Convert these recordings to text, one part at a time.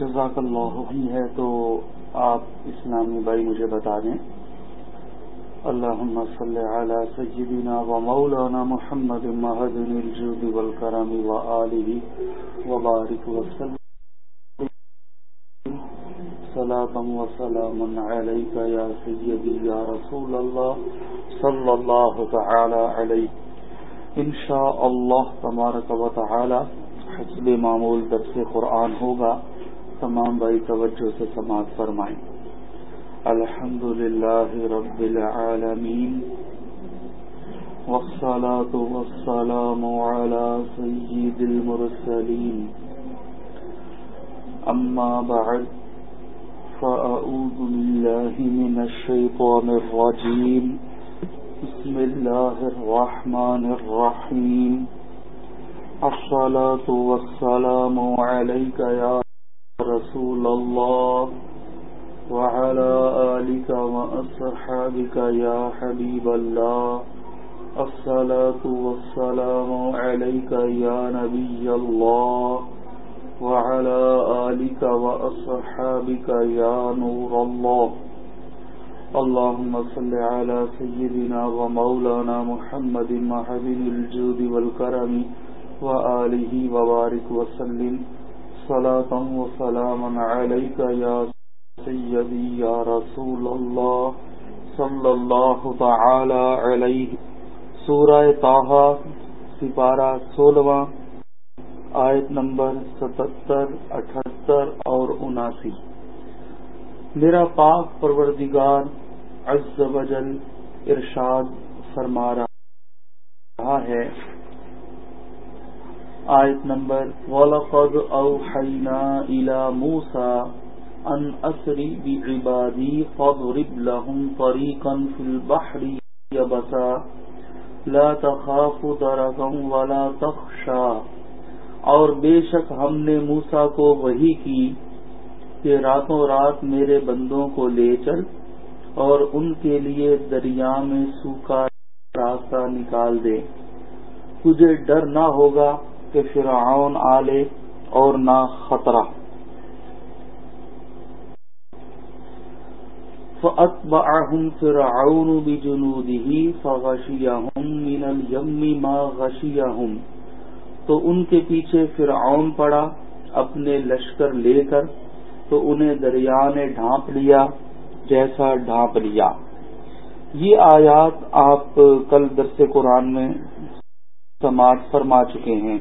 جزاک اللہ ہی ہے تو آپ اسلامی بھائی مجھے بتا دیں۔ اللهم صل على سيدنا ومولانا محمد مهدن الجود والكرم وآله وبارك وسلم صلاة وسلام عليك يا سيدي يا رسول الله صلى الله تعالى عليه انشاء الله تبارك وتعالى حسب معمول درس قرآن ہوگا۔ تمام بھائی توجہ سے سماعت فرمائیں۔ الحمد لله رب العالمين والصلاة والسلام على سيد المرسلين أما بعد فأعوذ بالله من الشيطان الرجيم بسم الله الرحمن الرحيم الصلاة والسلام عليك يا رسول الله وعلى آلك وأصحابك يا حبيب الله الصلاة والسلام عليك يا نبي الله وعلى آلك وأصحابك يا نور الله اللهم صل على سيدنا ومولانا محمد محبن الجود والكرم وآله وبارك وسلم صلاة وسلام عليك يا سیدی یا رسول اللہ صلی اللہ تعالی علیہ سورہ تاہا سپارہ سولہواں، آیت نمبر ستہتر اٹھہتر اور اناسی. میرا پاک پروردگار عز و جل ارشاد فرما رہا ہے آیت نمبر وَلَقَدْ أَوْحَيْنَا إِلَى مُوسَى ان اسری بعبادی فضرب لهم طریقا فی البحر یبسا لا تخاف درکا ولا تخشا اور بے شک ہم نے موسا کو وہی کی کہ راتوں رات میرے بندوں کو لے چل اور ان کے لیے دریا میں سوکھا راستہ نکال دے۔ تجھے ڈر نہ ہوگا کہ فرعون آلے اور نہ خطرہ۔ فأتبعهم فرعون بجنوده فغشيهم من اليم ما غشيهم۔ تو ان کے پیچھے فرعون پڑا اپنے لشکر لے کر، تو انہیں دریا نے ڈھانپ لیا جیسا ڈھانپ لیا۔ یہ آیات آپ کل درس قرآن میں سماعت فرما چکے ہیں۔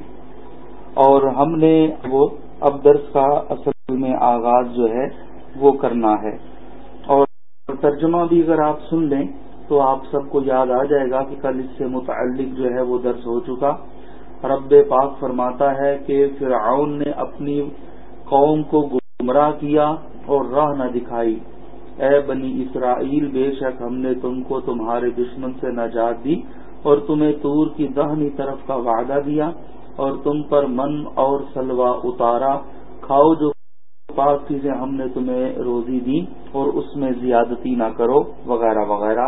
اور ہم نے وہ اب درس کا اصل میں آغاز جو ہے وہ کرنا ہے۔ اور ترجمہ بھی اگر آپ سن لیں تو آپ سب کو یاد آ جائے گا کہ کل اس سے متعلق جو ہے وہ درس ہو چکا۔ رب پاک فرماتا ہے کہ فرعون نے اپنی قوم کو گمراہ کیا اور راہ نہ دکھائی۔ اے بنی اسرائیل، بے شک ہم نے تم کو تمہارے دشمن سے نجات دی اور تمہیں تور کی دہنی طرف کا وعدہ دیا۔ اور تم پر من اور سلوا اتارا، کھاؤ جو پاک چیزیں ہم نے تمہیں روزی دی اور اس میں زیادتی نہ کرو، وغیرہ وغیرہ۔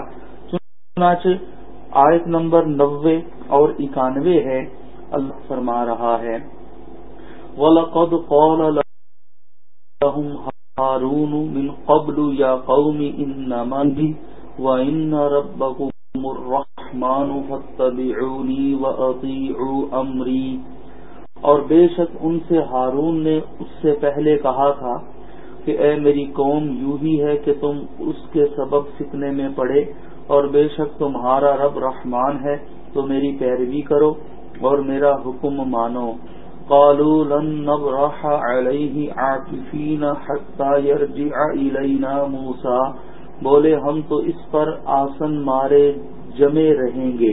چنانچہ آیت نمبر نوے اور اکانوے ہے، اللہ فرما رہا ہے، وَلَقَدْ قَالَ لَهُمْ هَارُونُ مِنْ قَبْلُ يَا قَوْمِ إِنَّمَا وَإِنَّ رَبَّكُمُ الرَّحْمَنُ فَاتَّبِعُونِي وَأَطِيعُوا أَمْرِي۔ اور بے شک ان سے ہارون نے اس سے پہلے کہا تھا کہ اے میری قوم، یوں ہی ہے کہ تم اس کے سبب فتنے میں پڑے اور بے شک تمہارا رب رحمان ہے، تو میری پیروی کرو اور میرا حکم مانو۔ قالوا لن نبرح عليه عاكفين حتى يرجع الينا موسى بولے، ہم تو اس پر آسن مارے جمے رہیں گے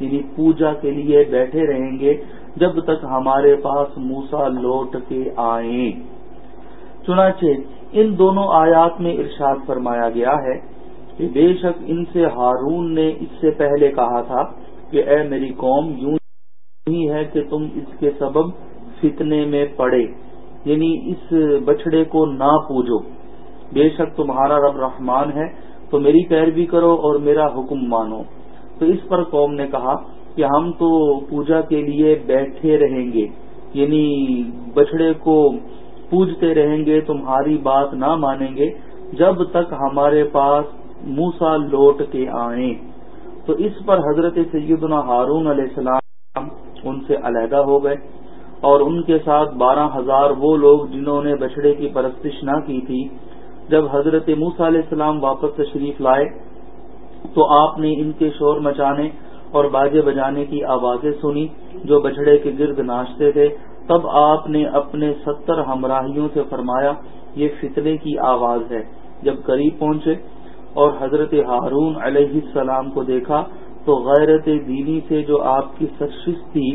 یعنی پوجا کے لیے بیٹھے رہیں گے، جب تک ہمارے پاس موسا لوٹ کے آئیں۔ چنانچہ ان دونوں آیات میں ارشاد فرمایا گیا ہے کہ بے شک ان سے ہارون نے اس سے پہلے کہا تھا کہ اے میری قوم، یوں ہی ہے کہ تم اس کے سبب فتنے میں پڑے یعنی اس بچڑے کو نہ پوجو۔ بے شک تمہارا رب رحمان ہے، تو میری پیروی کرو اور میرا حکم مانو۔ تو اس پر قوم نے کہا کہ ہم تو پوجا کے لیے بیٹھے رہیں گے یعنی بچڑے کو پوجتے رہیں گے، تمہاری بات نہ مانیں گے، جب تک ہمارے پاس موسا لوٹ کے آئیں۔ تو اس پر حضرت سیدنا ہارون علیہ السلام ان سے علیحدہ ہو گئے، اور ان کے ساتھ بارہ ہزار وہ لوگ جنہوں نے بچڑے کی پرستش نہ کی تھی جب حضرت موسا علیہ السلام واپس تشریف لائے تو آپ نے ان کے شور مچانے اور باجے بجانے کی آوازیں سنی جو بچڑے کے گرد ناچتے تھے۔ تب آپ نے اپنے ستر ہمراہیوں سے فرمایا، یہ فتنے کی آواز ہے۔ جب قریب پہنچے اور حضرت ہارون علیہ السلام کو دیکھا تو غیرت دینی سے جو آپ کی سرشش تھی،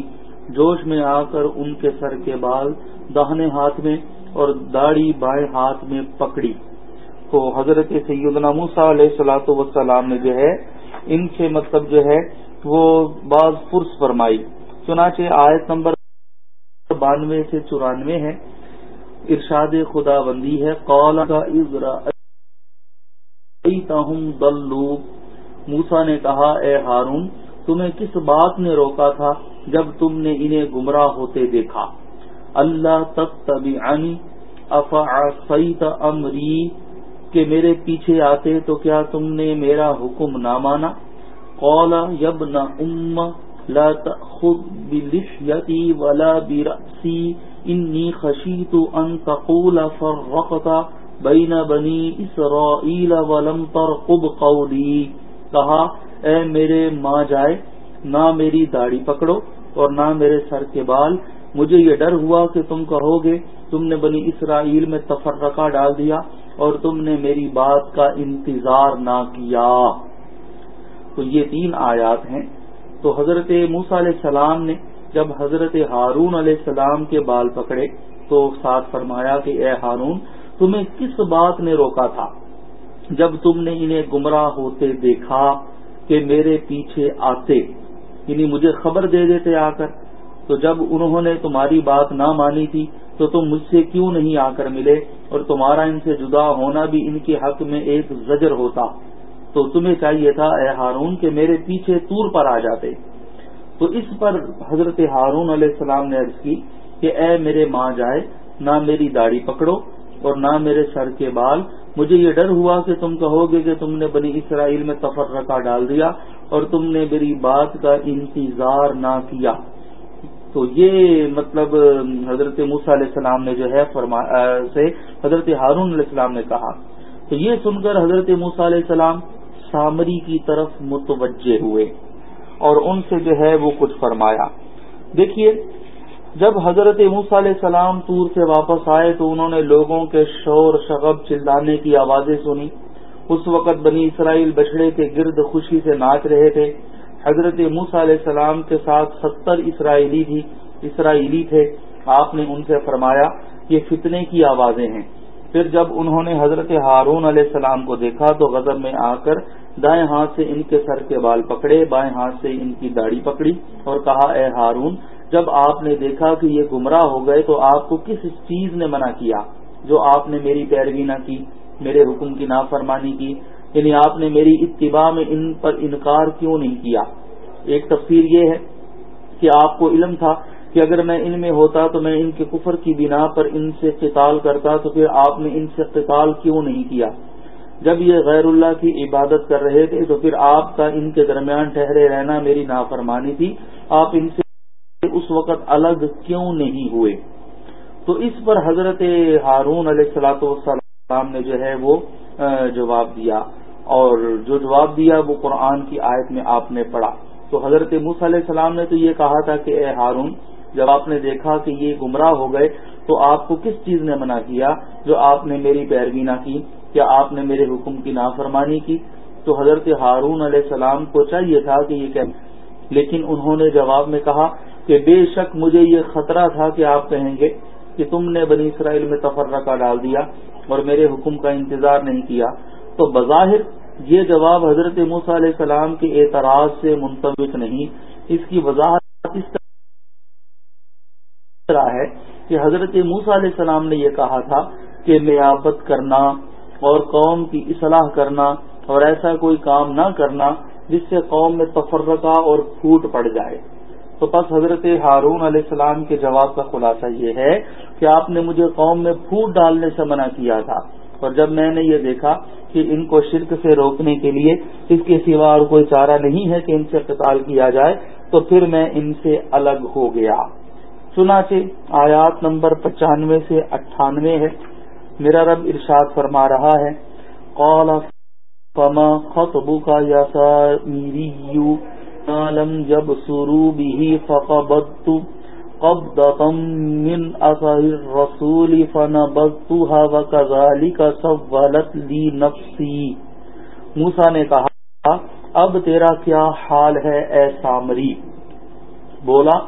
جوش میں آ کر ان کے سر کے بال دہنے ہاتھ میں اور داڑھی بائیں ہاتھ میں پکڑی۔ تو حضرت سیدنا موسا علیہ السلاۃ وسلام نے جو ہے، ان سے مطلب جو ہے، وہ بعض فرس فرمائی۔ چنانچہ آیت نمبر بانوے سے چورانوے ہے۔ ارشاد خدا بندی ہے قول کا دلو موسا نے کہا، اے ہارون، تمہیں کس بات نے روکا تھا جب تم نے انہیں گمراہ ہوتے دیکھا؟ اللہ تب تبھی امری کہ میرے پیچھے آتے تو کیا تم نے میرا حکم نہ مانا؟ قال یبن ام لا تأخذ بلحیتی ولا برأسی، انی خشیت ان تقول فرقت بین بنی اسرائیل ولم ترقب قولی۔ کہا، اے میرے ماں جائے، نہ میری داڑھی پکڑو اور نہ میرے سر کے بال۔ مجھے یہ ڈر ہوا کہ تم کہو گے، تم نے بنی اسرائیل میں تفرقہ ڈال دیا۔ اور تم نے میری بات کا انتظار نہ کیا۔ تو یہ تین آیات ہیں۔ تو حضرت موسا علیہ السلام نے جب حضرت ہارون علیہ السلام کے بال پکڑے تو ساتھ فرمایا کہ اے ہارون، تمہیں کس بات نے روکا تھا؟ جب تم نے انہیں گمراہ ہوتے دیکھا کہ میرے پیچھے آتے یعنی مجھے خبر دے دیتے آ کر، تو جب انہوں نے تمہاری بات نہ مانی تھی تو تم مجھ سے کیوں نہیں آ کر ملے اور تمہارا ان سے جدا ہونا بھی ان کے حق میں ایک زجر ہوتا۔ تو تمہیں چاہیے تھا اے ہارون کہ میرے پیچھے تور پر آ جاتے۔ تو اس پر حضرت ہارون علیہ السلام نے عرض کی کہ اے میرے ماں جائے، نہ میری داڑھی پکڑو اور نہ میرے سر کے بال۔ مجھے یہ ڈر ہوا کہ تم کہو گے کہ تم نے بنی اسرائیل میں تفرقہ ڈال دیا اور تم نے میری بات کا انتظار نہ کیا۔ تو یہ مطلب حضرت موسا علیہ السلام نے جو ہے سے حضرت ہارون علیہ السلام نے کہا۔ تو یہ سن کر حضرت موسا علیہ السلام سامری کی طرف متوجہ ہوئے اور ان سے جو ہے وہ کچھ فرمایا۔ دیکھیے، جب حضرت موسا علیہ السلام تور سے واپس آئے تو انہوں نے لوگوں کے شور شغب چلانے کی آوازیں سنی۔ اس وقت بنی اسرائیل بچڑے کے گرد خوشی سے ناچ رہے تھے۔ حضرت موسا علیہ السلام کے ساتھ ستر اسرائیلی تھی اسرائیلی تھے، آپ نے ان سے فرمایا، یہ فتنے کی آوازیں ہیں۔ پھر جب انہوں نے حضرت ہارون علیہ السلام کو دیکھا تو غضب میں آ کر دائیں ہاتھ سے ان کے سر کے بال پکڑے، بائیں ہاتھ سے ان کی داڑھی پکڑی اور کہا، اے ہارون، جب آپ نے دیکھا کہ یہ گمراہ ہو گئے تو آپ کو کس چیز نے منع کیا جو آپ نے میری پیروی نہ کی، میرے حکم کی نافرمانی کی یعنی آپ نے میری اتباع میں ان پر انکار کیوں نہیں کیا؟ ایک تفسیر یہ ہے کہ آپ کو علم تھا کہ اگر میں ان میں ہوتا تو میں ان کے کفر کی بنا پر ان سے قتال کرتا تو پھر آپ نے ان سے قتال کیوں نہیں کیا؟ جب یہ غیر اللہ کی عبادت کر رہے تھے تو پھر آپ کا ان کے درمیان ٹھہرے رہنا میری نافرمانی تھی۔ آپ ان سے اس وقت الگ کیوں نہیں ہوئے؟ تو اس پر حضرت ہارون علیہ السلاۃ والسلام نے جو ہے وہ جواب دیا۔ اور جو جواب دیا وہ قرآن کی آیت میں آپ نے پڑھا۔ تو حضرت موس علیہ السلام نے تو یہ کہا تھا کہ اے ہارون، جب آپ نے دیکھا کہ یہ گمراہ ہو گئے، تو آپ کو کس چیز نے منع کیا جو آپ نے میری پیروی نہ کی؟ کیا آپ نے میرے حکم کی نافرمانی کی؟ تو حضرت ہارون علیہ السلام کو چاہیے تھا کہ یہ کہ لیکن انہوں نے جواب میں کہا کہ بے شک مجھے یہ خطرہ تھا کہ آپ کہیں گے کہ تم نے بنی اسرائیل میں تفرقہ ڈال دیا اور میرے حکم کا انتظار نہیں کیا۔ تو بظاہر یہ جواب حضرت موسیٰ علیہ السلام کے اعتراض سے منتبک نہیں۔ اس کی وضاحت اس طرح ہے کہ حضرت موسیٰ علیہ السلام نے یہ کہا تھا کہ میابت کرنا اور قوم کی اصلاح کرنا اور ایسا کوئی کام نہ کرنا جس سے قوم میں تفرقہ اور پھوٹ پڑ جائے۔ تو پس حضرت ہارون علیہ السلام کے جواب کا خلاصہ یہ ہے کہ آپ نے مجھے قوم میں پھوٹ ڈالنے سے منع کیا تھا۔ اور جب میں نے یہ دیکھا کہ ان کو شرک سے روکنے کے لیے اس کے سوا اور کوئی چارہ نہیں ہے کہ ان سے قتال کیا جائے، تو پھر میں ان سے الگ ہو گیا۔ چنانچہ آیات نمبر پچانوے سے اٹھانوے ہے۔ میرا رب ارشاد فرما رہا ہے، قال، فما خطبك يا سامري لم يبصروا به فقبضت قبضة من أثر الرسول فنبضتها وكذلك سولت لي نفسي۔ موسا نے کہا، اب تیرا کیا حال ہے اے سامری؟ بولا،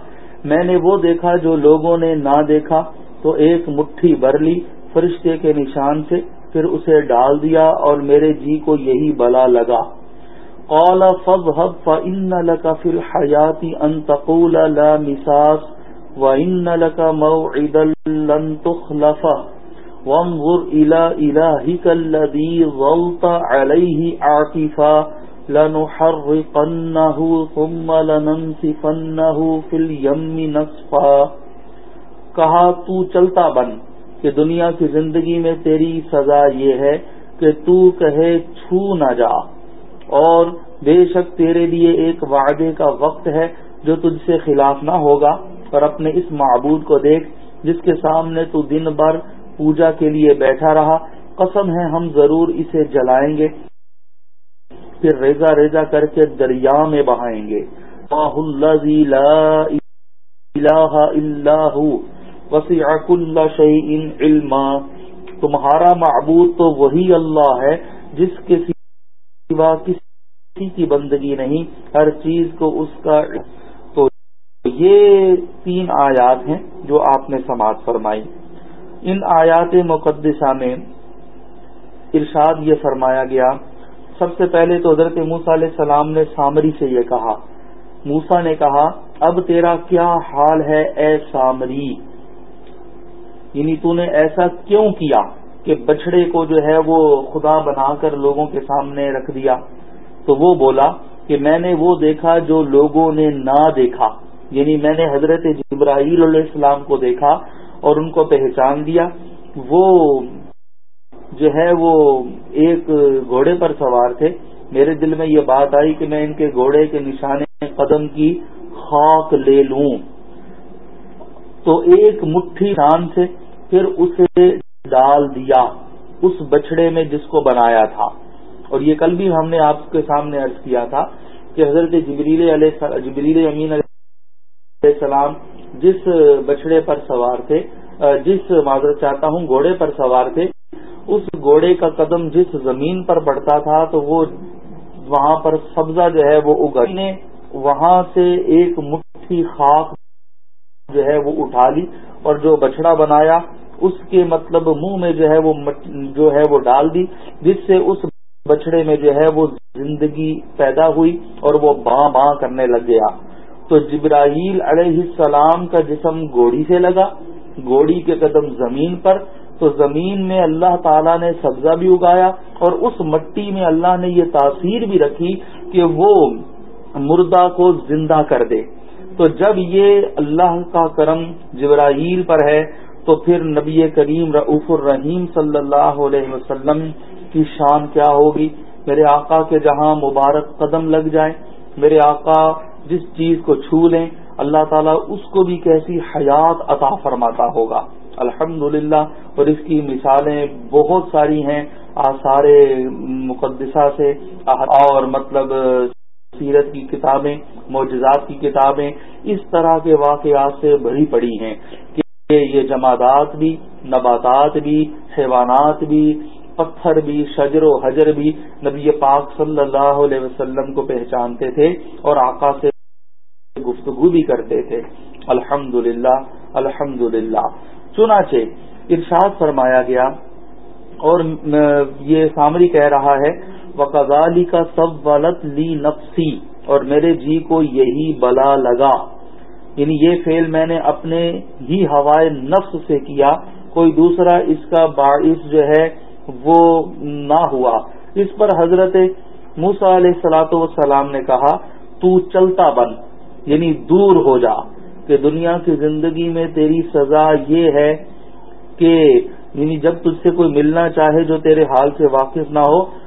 میں نے وہ دیکھا جو لوگوں نے نہ دیکھا، تو ایک مٹھی بھر لی فرشتے کے نشان سے، پھر اسے ڈال دیا اور میرے جی کو یہی بلا لگا۔ قال، فاذهب فإن لك في الحياة أن تقول لا مساس۔ وإن لك موعدا لن تخلفه وانظر إلى إلهك الذي ظلت عليه عاكفا لنحرقنه ثم لننسفنه في اليم نصفا. کہا، تو چلتا بن کہ دنیا کی زندگی میں تیری سزا یہ ہے کہ تو کہے، چھو نہ جا۔ اور بے شک تیرے لیے ایک وعدے کا وقت ہے جو تجھ سے خلاف نہ ہوگا۔ اور اپنے اس معبود کو دیکھ، جس کے سامنے تو دن بھر پوجا کے لیے بیٹھا رہا، قسم ہے ہم ضرور اسے جلائیں گے۔ پھر ریزا ریزا کر کے دریا میں بہائیں گے۔ وسیع علما۔ تمہارا معبود تو وہی اللہ ہے، جس کے سوا کسی کی بندگی نہیں، ہر چیز کو اس کا یہ تین آیات ہیں جو آپ نے سماعت فرمائی۔ ان آیات مقدسہ میں ارشاد یہ فرمایا گیا، سب سے پہلے تو حضرت موسا علیہ السلام نے سامری سے یہ کہا۔ موسا نے کہا، اب تیرا کیا حال ہے اے سامری؟ یعنی تو نے ایسا کیوں کیا کہ بچڑے کو جو ہے وہ خدا بنا کر لوگوں کے سامنے رکھ دیا؟ تو وہ بولا کہ میں نے وہ دیکھا جو لوگوں نے نہ دیکھا۔ یعنی میں نے حضرت جبرائیل علیہ السلام کو دیکھا اور ان کو پہچان دیا، وہ جو ہے وہ ایک گھوڑے پر سوار تھے۔ میرے دل میں یہ بات آئی کہ میں ان کے گھوڑے کے نشانے قدم کی خاک لے لوں۔ تو ایک مٹھی شان سے پھر اسے ڈال دیا، اس بچڑے میں جس کو بنایا تھا۔ اور یہ کل بھی ہم نے آپ کے سامنے عرض کیا تھا کہ حضرت جبریل علیہ جبریل امین علیہ السلام جس بچڑے پر سوار تھے، جس معذرت چاہتا ہوں گھوڑے پر سوار تھے، اس گھوڑے کا قدم جس زمین پر پڑتا تھا، تو وہ وہاں پر سبزہ جو ہے وہ اگا۔ نے وہاں سے ایک مٹھی خاک جو ہے وہ اٹھا لی اور جو بچڑا بنایا، اس کے مطلب منہ میں جو ہے وہ جو ہے وہ ڈال دی، جس سے اس بچڑے میں جو ہے وہ زندگی پیدا ہوئی اور وہ باں باں کرنے لگ گیا۔ تو جبراہیل علیہ السلام کا جسم گوڑی سے لگا گوڑی کے قدم زمین پر، تو زمین میں اللہ تعالیٰ نے سبزہ بھی اگایا اور اس مٹی میں اللہ نے یہ تاثیر بھی رکھی کہ وہ مردہ کو زندہ کر دے۔ تو جب یہ اللہ کا کرم جبرائیل پر ہے، تو پھر نبی کریم رعف الرحیم صلی اللہ علیہ وسلم کی شان کیا ہوگی؟ میرے آقا کے جہاں مبارک قدم لگ جائے میرے آقا جس چیز کو چھو لیں، اللہ تعالیٰ اس کو بھی کیسی حیات عطا فرماتا ہوگا۔ الحمد اور اس کی مثالیں بہت ساری ہیں آثار مقدسہ سے۔ اور مطلب سیرت کی کتابیں، معجزات کی کتابیں اس طرح کے واقعات سے بھری پڑی ہیں کہ یہ جمادات بھی، نباتات بھی، حیوانات بھی، پتھر بھی، شجر و حجر بھی نبی پاک صلی اللہ علیہ وسلم کو پہچانتے تھے اور آقا سے بھی کرتے تھے۔ الحمد للہ الحمد للہ چنانچہ ارشاد فرمایا گیا اور یہ سامری کہہ رہا ہے وقالی کا سب ولط لی نفسی اور میرے جی کو یہی بلا لگا۔ یعنی یہ فیل میں نے اپنے ہی ہوائے نفس سے کیا، کوئی دوسرا اس کا باعث جو ہے وہ نہ ہوا۔ اس پر حضرت موسا علیہ سلاۃ وسلام نے کہا، تو چلتا بن۔ یعنی دور ہو جا کہ دنیا کی زندگی میں تیری سزا یہ ہے کہ یعنی جب تجھ سے کوئی ملنا چاہے جو تیرے حال سے واقف نہ ہو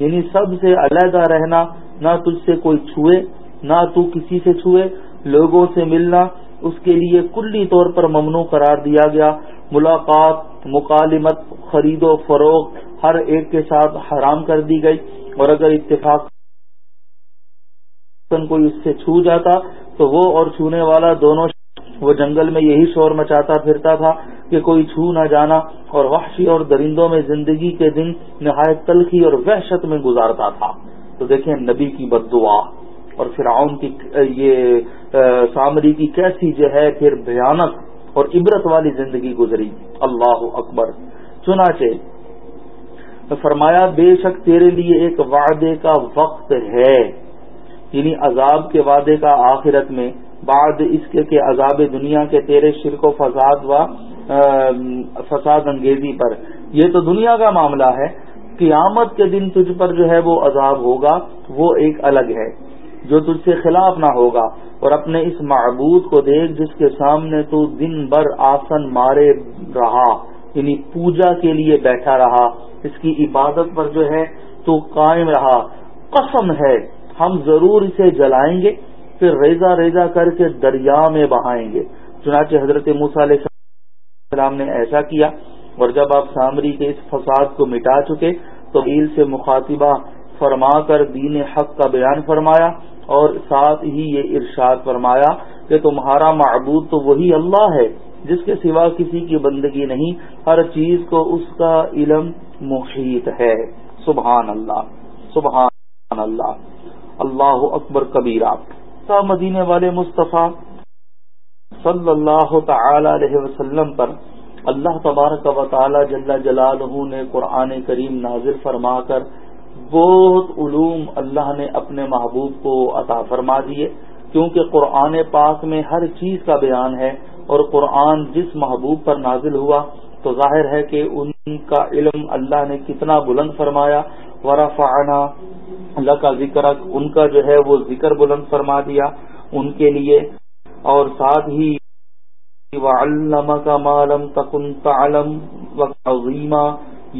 یعنی سب سے علیحدہ رہنا، نہ تجھ سے کوئی چھوئے، نہ تو کسی سے چھوئے۔ لوگوں سے ملنا، اس کے لیے کلی طور پر ممنوع قرار دیا گیا۔ ملاقات، مکالمت، خرید و فروغ ہر ایک کے ساتھ حرام کر دی گئی۔ اور اگر اتفاق کوئی اس سے چھو جاتا، تو وہ اور چھونے والا دونوں وہ جنگل میں یہی شور مچاتا پھرتا تھا کہ کوئی چھو نہ جانا، اور وحشی اور درندوں میں زندگی کے دن نہایت تلخی اور وحشت میں گزارتا تھا۔ تو دیکھیں نبی کی بد دعا اور فرعون کی، یہ سامری کی کیسی جو ہے پھر بھیانک اور عبرت والی زندگی گزری۔ اللہ اکبر۔ چنانچہ فرمایا، بے شک تیرے لیے ایک وعدے کا وقت ہے۔ یعنی عذاب کے وعدے کا آخرت میں، بعد اس کے کہ عذاب دنیا کے تیرے شرک و فساد و فساد انگیزی پر۔ یہ تو دنیا کا معاملہ ہے۔ قیامت کے دن تجھ پر جو ہے وہ عذاب ہوگا، وہ ایک الگ ہے، جو تجھ سے خلاف نہ ہوگا۔ اور اپنے اس معبود کو دیکھ، جس کے سامنے تو دن بھر آسن مارے رہا یعنی پوجا کے لیے بیٹھا رہا۔ اس کی عبادت پر جو ہے تو قائم رہا۔ قسم ہے ہم ضرور اسے جلائیں گے، پھر ریزا ریزا کر کے دریا میں بہائیں گے۔ چنانچہ حضرت علیہ السلام نے ایسا کیا، اور جب آپ سامری کے اس فساد کو مٹا چکے، تو عیل سے مخاطبہ فرما کر دین حق کا بیان فرمایا، اور ساتھ ہی یہ ارشاد فرمایا کہ تمہارا معبود تو وہی اللہ ہے، جس کے سوا کسی کی بندگی نہیں، ہر چیز کو اس کا علم محیط ہے۔ سبحان اللہ سبحان اللہ۔ اللہ اکبر کبیرہ۔ مدینے والے مصطفیٰ صلی اللہ تعالی علیہ وسلم پر اللہ تبارک و تعالی جل جلالہ نے قرآن کریم نازل فرما کر بہت علوم اللہ نے اپنے محبوب کو عطا فرما دیے، کیونکہ قرآن پاک میں ہر چیز کا بیان ہے اور قرآن جس محبوب پر نازل ہوا تو ظاہر ہے کہ ان کا علم اللہ نے کتنا بلند فرمایا ورفعنا اللہ کا ذکر ان کا جو ہے وہ ذکر بلند فرما دیا ان کے لیے، اور ساتھ ہی کا معلوم تکن تعلم وزیمہ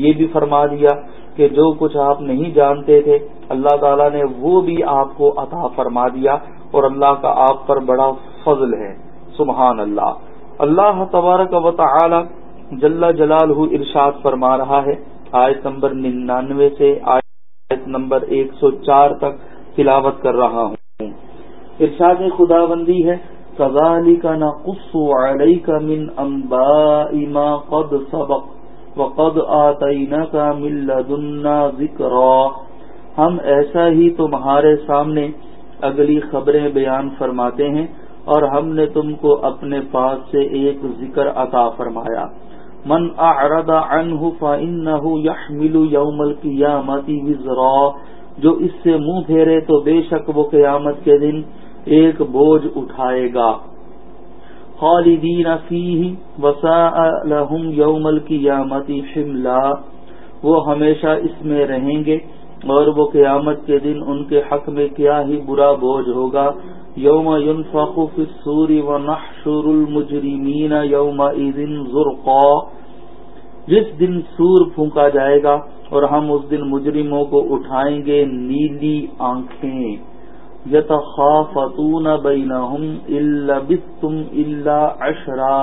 یہ بھی فرما دیا کہ جو کچھ آپ نہیں جانتے تھے، اللہ تعالیٰ نے وہ بھی آپ کو عطا فرما دیا، اور اللہ کا آپ پر بڑا فضل ہے، سبحان اللہ۔ اللہ تبارک و تعالی جل جلال ارشاد فرما رہا ہے آیت نمبر ننانوے سے آیت نمبر ایک سو چار تک تلاوت کر رہا ہوں۔ ارشاد خدا بندی ہے سزالی کا نہ کا من امبا ما قد سبق وقد آتیناک من لدنا ذکرا۔ ہم ایسا ہی تمہارے سامنے اگلی خبریں بیان فرماتے ہیں اور ہم نے تم کو اپنے پاس سے ایک ذکر عطا فرمایا۔ من اعرض عنه فانه يحمل يوم القيامه وزرا، جو اس سے منہ پھیرے تو بے شک وہ قیامت کے دن ایک بوجھ اٹھائے گا۔ خالدین فیہ وساء لهم یوم القیامت حملا، وہ ہمیشہ اس میں رہیں گے اور وہ قیامت کے دن ان کے حق میں کیا ہی برا بوجھ ہوگا۔ یوم ينفخ فی السور ونحشر المجرمین یوم زرقا۔ جس دن سور پھونکا جائے گا اور ہم اس دن مجرموں کو اٹھائیں گے نیلی آنکھیں۔ یتخافتون بینہم الا بستم الا عشرا۔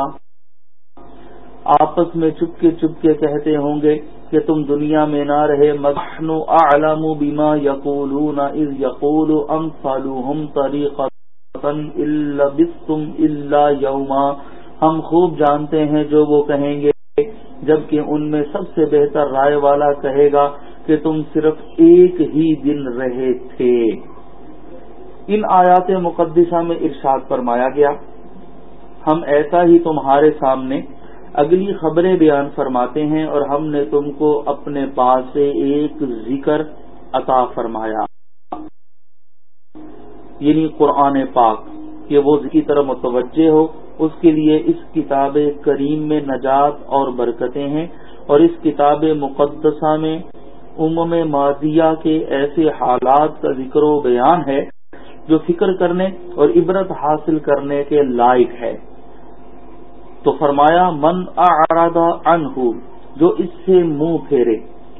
آپس میں چپکے چپکے کہتے ہوں گے کہ تم دنیا میں نہ رہے مدحن اعلم بما یقولون اذ یقول امثالهم طریقتا الا بستم یوما۔ ہم خوب جانتے ہیں جو وہ کہیں گے، جبکہ ان میں سب سے بہتر رائے والا کہے گا کہ تم صرف ایک ہی دن رہے تھے۔ ان آیات مقدسہ میں ارشاد فرمایا گیا، ہم ایسا ہی تمہارے سامنے اگلی خبریں بیان فرماتے ہیں اور ہم نے تم کو اپنے پاس سے ایک ذکر عطا فرمایا۔ یعنی قرآن پاک، کہ وہ کی طرح متوجہ ہو، اس کے لیے اس کتاب کریم میں نجات اور برکتیں ہیں اور اس کتاب مقدسہ میں امم ماضیہ کے ایسے حالات کا ذکر و بیان ہے جو فکر کرنے اور عبرت حاصل کرنے کے لائق ہے۔ تو فرمایا، من ارادہ انہو جو اس سے منہ پھیرے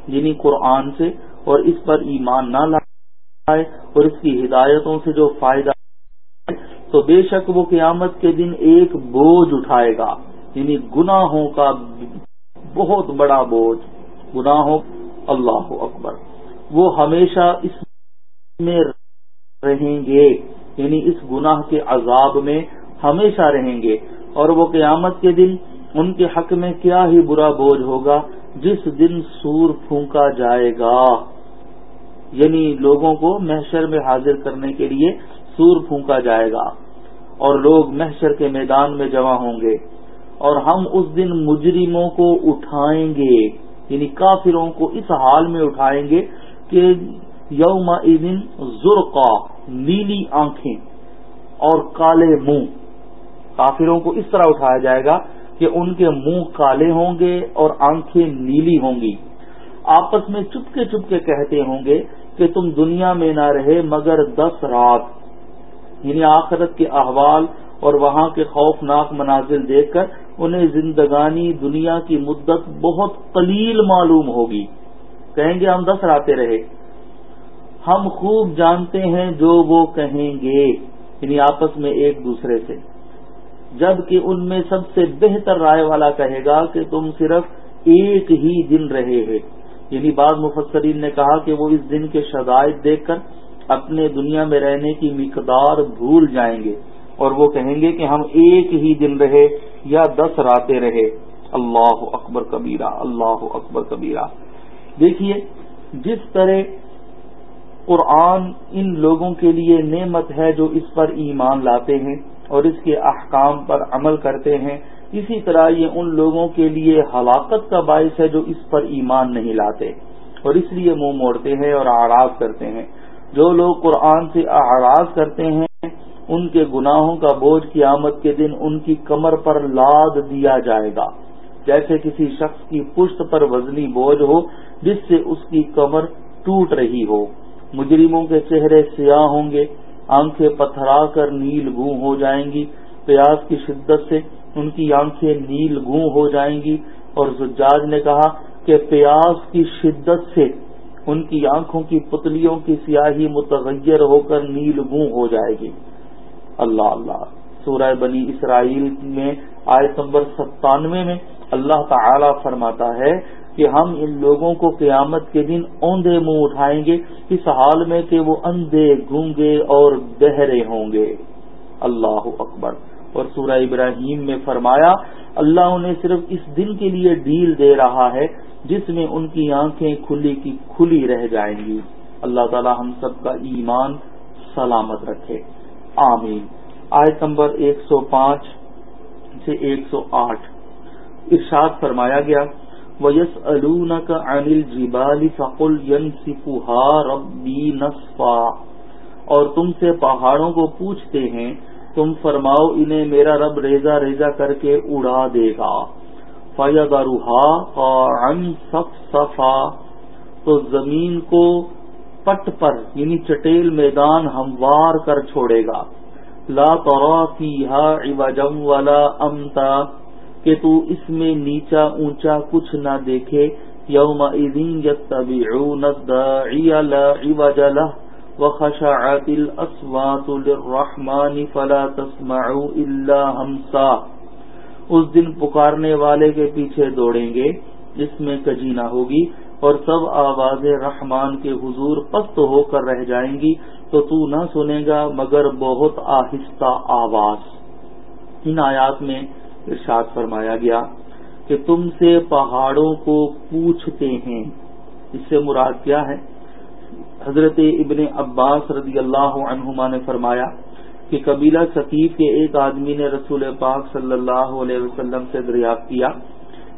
یعنی قرآن سے، اور اس پر ایمان نہ لائے اور اس کی ہدایتوں سے جو فائدہ تو بے شک وہ قیامت کے دن ایک بوجھ اٹھائے گا۔ یعنی گناہوں کا بہت بڑا بوجھ۔ گناہوں، اللہ اکبر۔ وہ ہمیشہ اس میں رہیں گے۔ یعنی اس گناہ کے عذاب میں ہمیشہ رہیں گے۔ اور وہ قیامت کے دن ان کے حق میں کیا ہی برا بوجھ ہوگا، جس دن سور پھونکا جائے گا۔ یعنی لوگوں کو محشر میں حاضر کرنے کے لیے سور پھونکا جائے گا اور لوگ محشر کے میدان میں جمع ہوں گے اور ہم اس دن مجرموں کو اٹھائیں گے یعنی کافروں کو اس حال میں اٹھائیں گے کہ یوم دن زرقا، نیلی آنکھیں اور کالے منہ۔ کافروں کو اس طرح اٹھایا جائے گا کہ ان کے منہ کالے ہوں گے اور آنکھیں نیلی ہوں گی۔ آپس میں چپکے چپکے کہتے ہوں گے کہ تم دنیا میں نہ رہے مگر دس رات۔ یعنی آخرت کے احوال اور وہاں کے خوفناک مناظر دیکھ کر انہیں زندگانی دنیا کی مدت بہت قلیل معلوم ہوگی۔ کہیں گے ہم دس راتے رہے۔ ہم خوب جانتے ہیں جو وہ کہیں گے۔ یعنی آپس میں ایک دوسرے سے۔ جبکہ ان میں سب سے بہتر رائے والا کہے گا کہ تم صرف ایک ہی دن رہے ہیں۔ یعنی بعض مفسرین نے کہا کہ وہ اس دن کے شدائد دیکھ کر اپنے دنیا میں رہنے کی مقدار بھول جائیں گے اور وہ کہیں گے کہ ہم ایک ہی دن رہے یا دس راتیں رہے۔ اللہ اکبر کبیرہ، اللہ اکبر کبیرہ۔ دیکھیے، جس طرح قرآن ان لوگوں کے لیے نعمت ہے جو اس پر ایمان لاتے ہیں اور اس کے احکام پر عمل کرتے ہیں اسی طرح یہ ان لوگوں کے لیے ہلاکت کا باعث ہے جو اس پر ایمان نہیں لاتے اور اس لیے منہ موڑتے ہیں اور آراز کرتے ہیں۔ جو لوگ قرآن سے آراز کرتے ہیں، ان کے گناہوں کا بوجھ قیامت کے دن ان کی کمر پر لاد دیا جائے گا۔ جیسے کسی شخص کی پشت پر وزنی بوجھ ہو، جس سے اس کی کمر ٹوٹ رہی ہو۔ مجرموں کے چہرے سیاہ ہوں گے، آنکھیں پتھرا کر نیل گوں ہو جائیں گی۔ پیاس کی شدت سے ان کی آنکھیں نیل گوں ہو جائیں گی اور زجاج نے کہا کہ پیاس کی شدت سے ان کی آنکھوں کی پتلیوں کی سیاہی متغیر ہو کر نیل گوں ہو جائے گی۔ اللہ اللہ۔ سورہ بنی اسرائیل میں آیت نمبر ستانوے میں اللہ تعالی فرماتا ہے کہ ہم ان لوگوں کو قیامت کے دن اوندے منہ اٹھائیں گے، اس حال میں کہ وہ اندھے گونگے اور بہرے ہوں گے۔ اللہ اکبر۔ اور سورہ ابراہیم میں فرمایا، اللہ انہیں صرف اس دن کے لیے ڈیل دے رہا ہے جس میں ان کی آنکھیں کھلی کی کھلی رہ جائیں گی۔ اللہ تعالی ہم سب کا ایمان سلامت رکھے۔ آمین۔ آیت نمبر ایک سو پانچ سے ایک سو آٹھ۔ ارشاد فرمایا گیا ویس کا انل جیبالی فقل ربی نصفا۔ اور تم سے پہاڑوں کو پوچھتے ہیں تم فرماؤ انہیں میرا رب ریزا ریزا کر کے اڑا دے گا۔ فید روحا صفا تو زمین کو پٹ پر یعنی چٹیل میدان ہموار کر چھوڑے گا۔ لا ترا فیہا عوجم ولا امتا۔ کہ تو اس میں نیچا اونچا کچھ نہ دیکھے۔ یوم یتبعون الداعی لا عوج له وخشعت الاصوات للرحمن فلا تسمع الا همسا۔ اس دن پکارنے والے کے پیچھے دوڑیں گے، جس میں کجی نہ ہوگی، اور سب آوازیں رحمان کے حضور پست ہو کر رہ جائیں گی، تو تو نہ سنے گا، مگر بہت آہستہ آواز۔ ان آیات میں ارشاد فرمایا گیا کہ تم سے پہاڑوں کو پوچھتے ہیں۔ اس سے مراد کیا ہے؟ حضرت ابن عباس رضی اللہ عنہما نے فرمایا کہ قبیلہ ثقیف کے ایک آدمی نے رسول پاک صلی اللہ علیہ وسلم سے دریافت کیا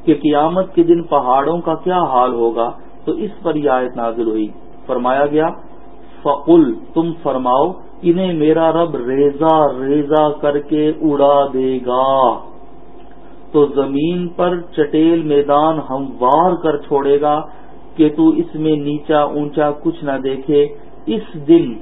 کہ قیامت کے دن پہاڑوں کا کیا حال ہوگا تو اس پر یہ آیت نازل ہوئی۔ فرمایا گیا، فقل، تم فرماؤ، انہیں میرا رب ریزا ریزا کر کے اڑا دے گا۔ تو زمین پر چٹیل میدان ہموار کر چھوڑے گا کہ تو اس میں نیچا اونچا کچھ نہ دیکھے، اس دن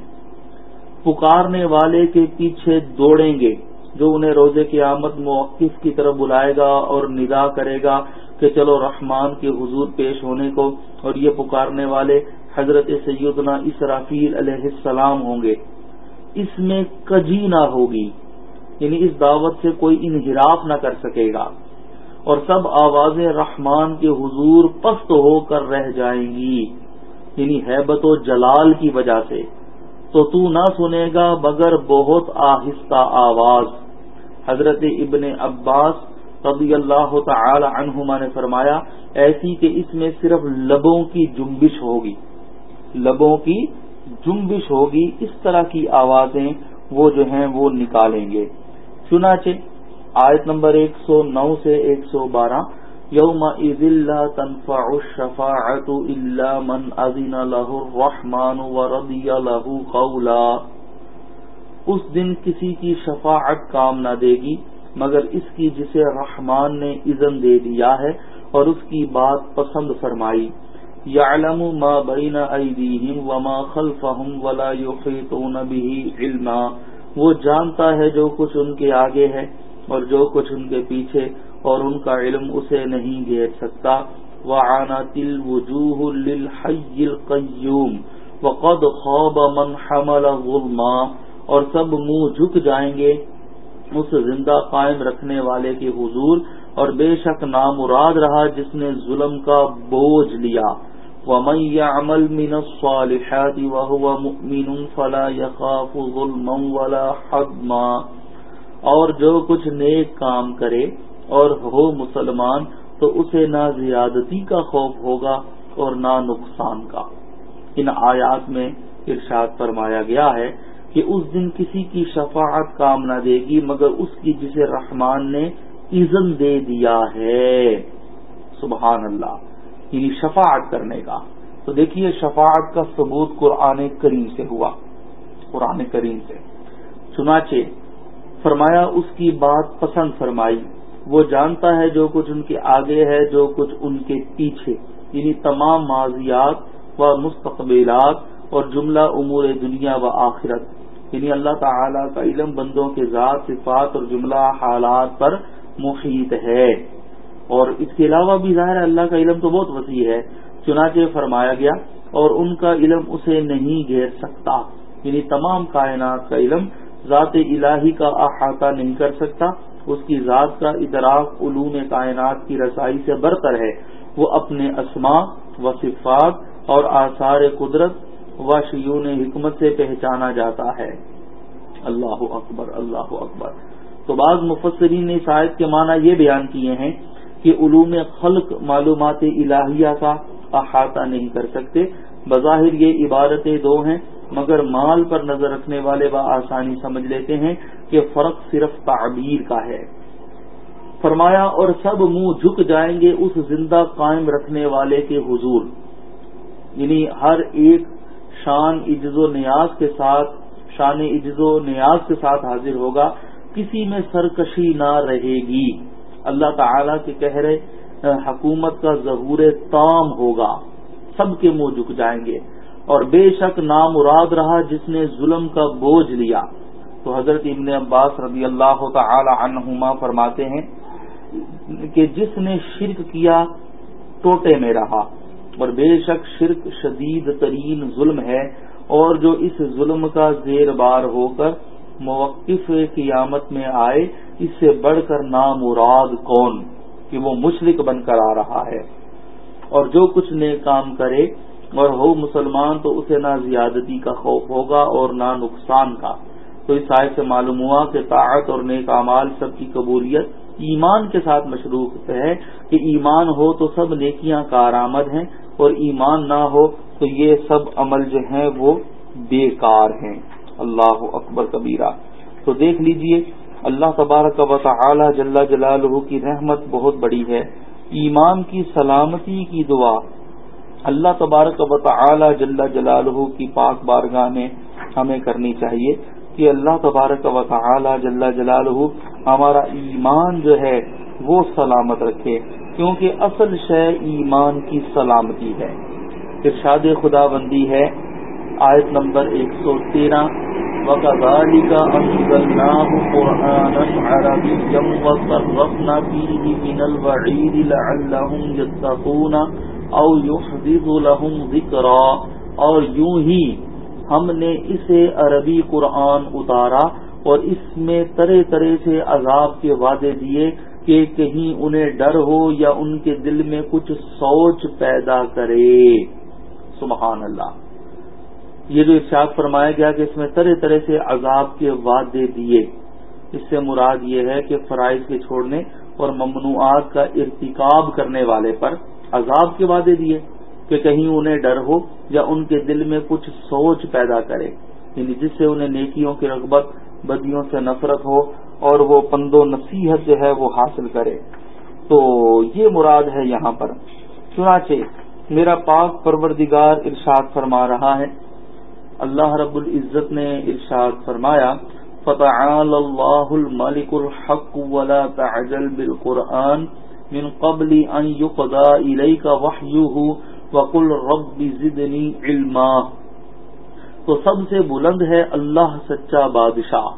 پکارنے والے کے پیچھے دوڑیں گے، جو انہیں روزے کی آمد موقف کی طرف بلائے گا اور ندا کرے گا کہ چلو رحمان کے حضور پیش ہونے کو، اور یہ پکارنے والے حضرت سیدنا اسرافیل علیہ السلام ہوں گے۔ اس میں کجی نہ ہوگی یعنی اس دعوت سے کوئی انحراف نہ کر سکے گا۔ اور سب آوازیں رحمان کے حضور پست ہو کر رہ جائیں گی۔ یعنی حیبت و جلال کی وجہ سے۔ تو تو نہ سنے گا مگر بہت آہستہ آواز۔ حضرت ابن عباس رضی اللہ تعالی عنہما نے فرمایا، ایسی کہ اس میں صرف لبوں کی جنبش ہوگی۔ لبوں کی جنبش ہوگی، اس طرح کی آوازیں وہ جو ہیں وہ نکالیں گے۔ چنانچہ آیت نمبر ایک سو نو سے ایک سو بارہ، یوم لا تنفع الشفاعت الا من اذن له الرحمن ورضی له قولا۔ اس دن کسی کی شفاعت کام نہ دے گی، مگر اس کی جسے رحمان نے اذن دے دیا ہے اور اس کی بات پسند فرمائی۔ یعلم ما بین ایدیہم وما خلفہم ولا یحیطون به علما۔ وہ جانتا ہے جو کچھ ان کے آگے ہے۔ اور جو کچھ ان کے پیچھے اور ان کا علم اسے نہیں گھیر سکتا۔ وعنا تل وجوہ للحی القیوم وقد خواب من حمل غلما اور سب منہ جھک جائیں گے اس زندہ قائم رکھنے والے کے حضور۔ اور بے شک نامراد رہا جس نے ظلم کا بوجھ لیا۔ ومن يعمل من الصالحات وهو مؤمن فلا يخاف ظلما ولا حدما اور جو کچھ نیک کام کرے اور ہو مسلمان تو اسے نہ زیادتی کا خوف ہوگا اور نہ نقصان کا۔ ان آیات میں ارشاد فرمایا گیا ہے کہ اس دن کسی کی شفاعت کام نہ دے گی، مگر اس کی جسے رحمان نے اذن دے دیا ہے۔ سبحان اللہ۔ یعنی شفاعت کرنے کا۔ تو دیکھیے، شفاعت کا ثبوت قرآن کریم سے ہوا۔ قرآن کریم سے۔ چنانچہ فرمایا، اس کی بات پسند فرمائی۔ وہ جانتا ہے جو کچھ ان کے آگے ہے، جو کچھ ان کے پیچھے۔ یعنی تمام ماضیات و مستقبلات اور جملہ امور دنیا و آخرت۔ یعنی اللہ تعالی کا علم بندوں کے ذات، صفات اور جملہ حالات پر محیط ہے۔ اور اس کے علاوہ بھی ظاہر ہے، اللہ کا علم تو بہت وسیع ہے۔ چنانچہ فرمایا گیا، اور ان کا علم اسے نہیں گھیر سکتا۔ یعنی تمام کائنات کا علم ذات الہی کا احاطہ نہیں کر سکتا۔ اس کی ذات کا ادراک علوم کائنات کی رسائی سے برتر ہے۔ وہ اپنے اسماء و صفات اور آثار قدرت و شیون حکمت سے پہچانا جاتا ہے۔ اللہ اکبر اللہ اکبر۔ تو بعض مفسرین نے شاید کے معنی یہ بیان کیے ہیں کہ علوم خلق معلومات الہیہ کا احاطہ نہیں کر سکتے۔ بظاہر یہ عبادتیں دو ہیں۔ مگر مال پر نظر رکھنے والے با آسانی سمجھ لیتے ہیں کہ فرق صرف تعبیر کا ہے۔ فرمایا، اور سب منہ جھک جائیں گے اس زندہ قائم رکھنے والے کے حضور۔ یعنی ہر ایک شان عجز و نیاز کے ساتھ، شان عجز و نیاز کے ساتھ حاضر ہوگا۔ کسی میں سرکشی نہ رہے گی۔ اللہ تعالی کے کہہ رہے، حکومت کا ظہور تام ہوگا۔ سب کے منہ جھک جائیں گے۔ اور بے شک نامراد رہا جس نے ظلم کا بوجھ لیا۔ تو حضرت ابن عباس رضی اللہ تعالی عنہما فرماتے ہیں کہ جس نے شرک کیا، ٹوٹے میں رہا۔ اور بے شک شرک شدید ترین ظلم ہے۔ اور جو اس ظلم کا زیر بار ہو کر موقف قیامت میں آئے، اس سے بڑھ کر نامراد کون؟ کہ وہ مشرق بن کر آ رہا ہے۔ اور جو کچھ نے کام کرے اور ہو مسلمان تو اسے نہ زیادتی کا خوف ہوگا اور نہ نقصان کا۔ تو اس آئے سے معلوم ہوا کہ طاعت اور نیک امال سب کی قبولیت ایمان کے ساتھ مشروط ہے کہ ایمان ہو تو سب نیکیاں کارآمد ہیں اور ایمان نہ ہو تو یہ سب عمل جو ہیں وہ بیکار ہیں۔ اللہ اکبر کبیرہ۔ تو دیکھ لیجیے، اللہ تبارک و تعالی جل جلالہ کی رحمت بہت بڑی ہے۔ ایمان کی سلامتی کی دعا۔ اللہ تبارک و تعالی جل جلالہ کی پاک بارگاہ میں ہمیں کرنی چاہیے کہ اللہ تبارک و تعالی جل جلالہ ہمارا ایمان جو ہے وہ سلامت رکھے، کیونکہ اصل شے ایمان کی سلامتی ہے۔ ارشاد خدا بندی ہے، آیت نمبر ایک سو تیرہ۔ وكذلك أنزلناه قرآنا يحدث لهم ذكرا اور یوں ہی ہم نے اسے عربی قرآن اتارا اور اس میں طرح طرح سے عذاب کے وعدے دیے کہ کہیں انہیں ڈر ہو یا ان کے دل میں کچھ سوچ پیدا کرے۔ سبحان اللہ۔ یہ جو ارشاد فرمایا گیا کہ اس میں طرح طرح سے عذاب کے وعدے دیے۔ اس سے مراد یہ ہے کہ فرائض کے چھوڑنے اور ممنوعات کا ارتکاب کرنے والے پر عذاب کے وعدے دیے کہ کہیں انہیں ڈر ہو یا ان کے دل میں کچھ سوچ پیدا کرے یعنی جس سے انہیں نیکیوں کی رغبت، بدیوں سے نفرت ہو اور وہ پند و نصیحت جو ہے وہ حاصل کرے۔ تو یہ مراد ہے یہاں پر۔ چنانچہ میرا پاک پروردگار ارشاد فرما رہا ہے۔ اللہ رب العزت نے ارشاد فرمایا، فتعال اللہ الملک الحق ولا تعجل بالقرآن من قبل ان يقضى اليك وحيه وقل رب زدني علما تو سب سے بلند ہے اللہ سچا بادشاہ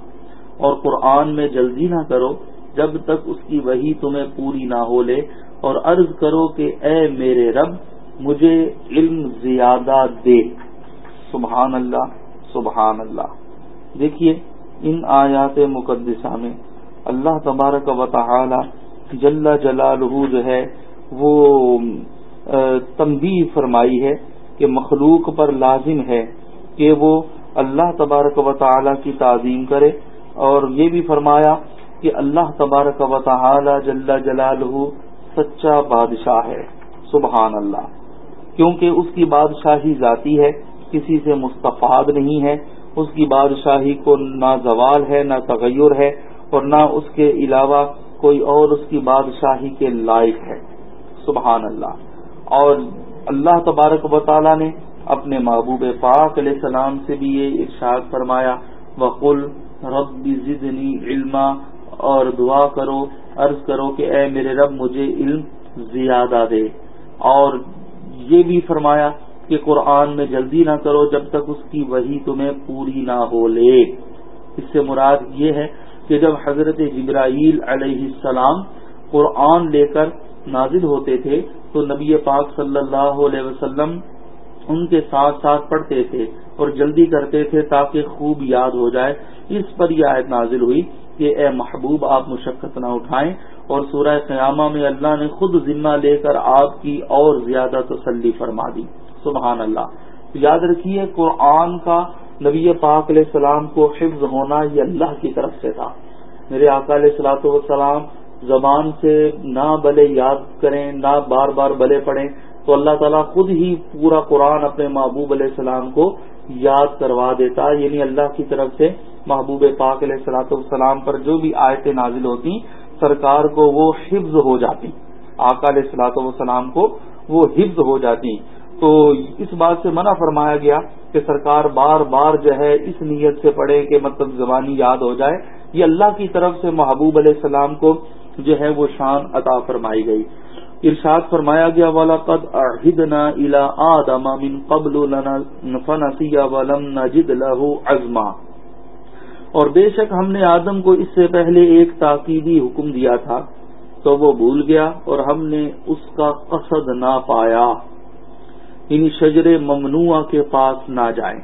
اور قرآن میں جلدی نہ کرو جب تک اس کی وہی تمہیں پوری نہ ہو لے اور عرض کرو کہ اے میرے رب مجھے علم زیادہ دے سبحان اللہ سبحان اللہ۔ دیکھیے ان آیات مقدسہ میں اللہ تبارک و تعالی جل جلالہ جو ہے وہ تنبیہ فرمائی ہے کہ مخلوق پر لازم ہے کہ وہ اللہ تبارک و تعالی کی تعظیم کرے۔ اور یہ بھی فرمایا کہ اللہ تبارک و تعالی جل جلالہ سچا بادشاہ ہے۔ سبحان اللہ۔ کیونکہ اس کی بادشاہی ذاتی ہے، کسی سے مستفاد نہیں ہے۔ اس کی بادشاہی کو نہ زوال ہے، نہ تغیر ہے اور نہ اس کے علاوہ کوئی اور اس کی بادشاہی کے لائق ہے۔ سبحان اللہ۔ اور اللہ تبارک و تعالیٰ نے اپنے محبوب پاک علیہ السلام سے بھی یہ ارشاد فرمایا، وقل رب زدنی علما، اور دعا کرو، عرض کرو کہ اے میرے رب مجھے علم زیادہ دے۔ اور یہ بھی فرمایا کہ قرآن میں جلدی نہ کرو جب تک اس کی وہی تمہیں پوری نہ ہو لے۔ اس سے مراد یہ ہے کہ جب حضرت جبرائیل علیہ السلام قرآن لے کر نازل ہوتے تھے تو نبی پاک صلی اللہ علیہ وسلم ان کے ساتھ ساتھ پڑھتے تھے اور جلدی کرتے تھے تاکہ خوب یاد ہو جائے۔ اس پر یہ آیت نازل ہوئی کہ اے محبوب، آپ مشقت نہ اٹھائیں اور سورہ قیامہ میں اللہ نے خود ذمہ لے کر آپ کی اور زیادہ تسلی فرما دی۔ سبحان اللہ۔ یاد رکھیے، قرآن کا نبی پاک علیہ السلام کو حفظ ہونا یہ اللہ کی طرف سے تھا۔ میرے آقا علیہ السلاۃ والسلام زبان سے نہ بلے یاد کریں، نہ بار بار بلے پڑھیں، تو اللہ تعالیٰ خود ہی پورا قرآن اپنے محبوب علیہ السلام کو یاد کروا دیتا یعنی اللہ کی طرف سے محبوب پاک علیہ السلاۃ والسلام پر جو بھی آیتیں نازل ہوتی سرکار کو وہ حفظ ہو جاتی۔ آقا علیہ السلاۃ والسلام کو وہ حفظ ہو جاتی۔ تو اس بات سے منع فرمایا گیا کہ سرکار بار بار جو ہے اس نیت سے پڑھے کہ مطلب زبانی یاد ہو جائے، یہ اللہ کی طرف سے محبوب علیہ السلام کو جو ہے وہ شان عطا فرمائی گئی۔ ارشاد فرمایا گیا والا قد اہدنا الا آدم من قبل فنسی ولم نجد له عزما۔ اور بے شک ہم نے آدم کو اس سے پہلے ایک تاکیدی حکم دیا تھا، تو وہ بھول گیا اور ہم نے اس کا قصد نہ پایا۔ ان شجر ممنوع کے پاس نہ جائیں۔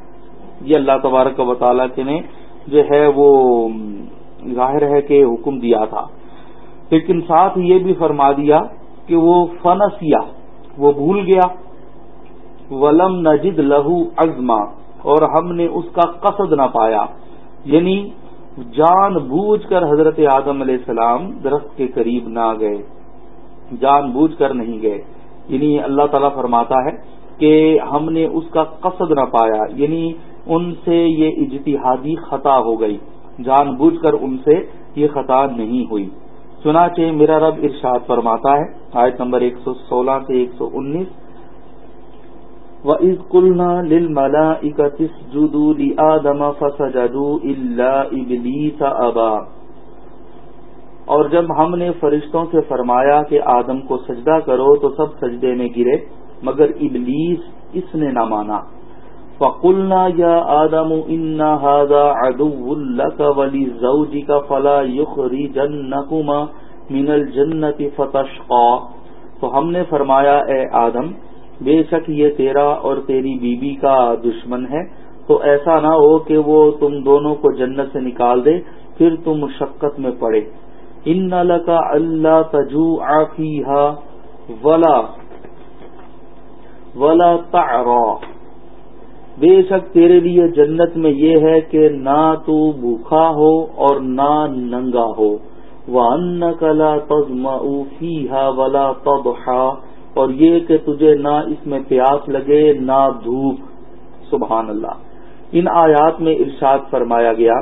یہ اللہ تبارک و تعالیٰ کے نے جو ہے وہ ظاہر ہے کہ حکم دیا تھا۔ لیکن ساتھ یہ بھی فرما دیا کہ وہ فنسیا، وہ بھول گیا۔ ولم نجد لہو ازما اور ہم نے اس کا قصد نہ پایا۔ یعنی جان بوجھ کر حضرت آدم علیہ السلام درخت کے قریب نہ گئے۔ جان بوجھ کر نہیں گئے۔ یعنی اللہ تعالیٰ فرماتا ہے کہ ہم نے اس کا قصد نہ پایا یعنی ان سے یہ اجتہادی خطا ہو گئی۔ جان بوجھ کر ان سے یہ خطا نہیں ہوئی۔ چنانچہ میرا رب ارشاد فرماتا ہے، آیت نمبر ایک سو سولہ سے ایک سو انیس۔ و از کلنا لل ملا اکتیس جدو اور جب ہم نے فرشتوں سے فرمایا کہ آدم کو سجدہ کرو تو سب سجدے میں گرے۔ مگر ابلیس اس نے نہ مانا۔ فقلنا یا آدم ان هذا عدو لك ولزوجك فلا يخرجنكما من الجنة فتشقى۔ تو ہم نے فرمایا، اے آدم، بے شک یہ تیرا اور تیری بیوی بی کا دشمن ہے۔ تو ایسا نہ ہو کہ وہ تم دونوں کو جنت سے نکال دے، پھر تم مشقت میں پڑے۔ ان کا اللہ تجو آفیہ ولا ولا تعرا بے شک تیرے لیے جنت میں یہ ہے کہ نہ تو بھوکھا ہو اور نہ ننگا ہو۔ وہ ان کلا تزم ولا تبہا اور یہ کہ تجھے نہ اس میں پیاس لگے، نہ دھوپ۔ سبحان اللہ۔ ان آیات میں ارشاد فرمایا گیا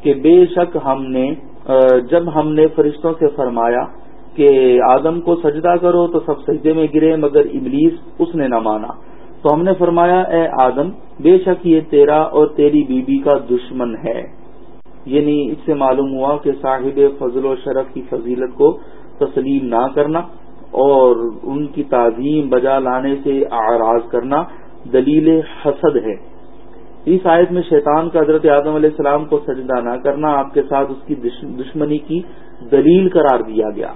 کہ بے شک ہم نے، جب ہم نے فرشتوں سے فرمایا کہ آدم کو سجدہ کرو تو سب سجدے میں گرے، مگر ابلیس اس نے نہ مانا۔ تو ہم نے فرمایا، اے آدم، بے شک یہ تیرا اور تیری بیوی بی کا دشمن ہے۔ یعنی اس سے معلوم ہوا کہ صاحب فضل و شرف کی فضیلت کو تسلیم نہ کرنا اور ان کی تعظیم بجا لانے سے آراز کرنا دلیل حسد ہے۔ اس آیت میں شیطان کا حضرت آدم علیہ السلام کو سجدہ نہ کرنا آپ کے ساتھ اس کی دشمنی کی دلیل قرار دیا گیا۔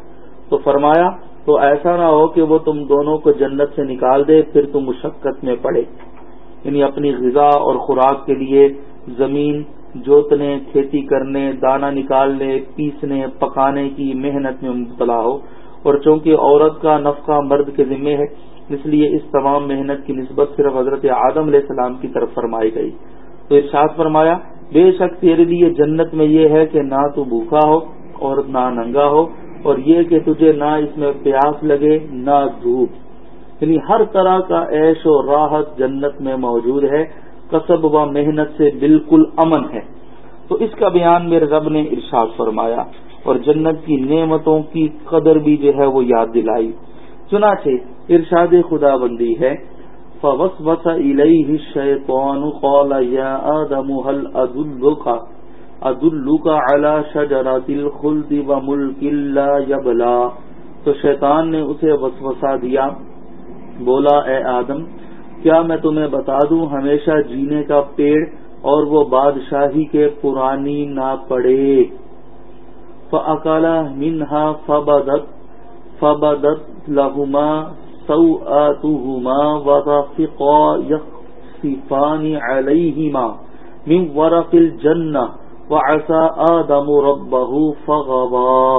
تو فرمایا، تو ایسا نہ ہو کہ وہ تم دونوں کو جنت سے نکال دے، پھر تم مشقت میں پڑے۔ یعنی اپنی غذا اور خوراک کے لیے زمین، جوتنے، کھیتی کرنے دانا نکالنے، پیسنے، پکانے کی محنت میں مبتلا ہو۔ اور چونکہ عورت کا نفقہ مرد کے ذمے ہے، اس لیے اس تمام محنت کی نسبت صرف حضرت آدم علیہ السلام کی طرف فرمائی گئی۔ تو ارشاد فرمایا، بے شک تیرے لیے جنت میں یہ ہے کہ نہ تو بھوکا ہو اور نہ ننگا ہو اور یہ کہ تجھے نہ اس میں پیاس لگے نہ دھوپ۔ یعنی ہر طرح کا عیش و راحت جنت میں موجود ہے، کسب و محنت سے بالکل امن ہے۔ تو اس کا بیان میرے رب نے ارشاد فرمایا، اور جنت کی نعمتوں کی قدر بھی جو ہے وہ یاد دلائی۔ چنانچہ ارشاد خدا بندی ہے فوس وس الشیطان قال یا آدم هل ادلک ادلک علی شجرات الخلد وملک لا یبلا تو شیطان نے اسے وسوسہ دیا۔ بولا، اے آدم، کیا میں تمہیں بتا دوں، ہمیشہ جینے کا پیڑ اور وہ بادشاہی کے پرانی نہ پڑے۔ فکالا منہا فبدت فبدت لہما سوءاتهما وطفقا يخصفان عليهما من ورق الجنة۔ وعسى آدم ربه فغضا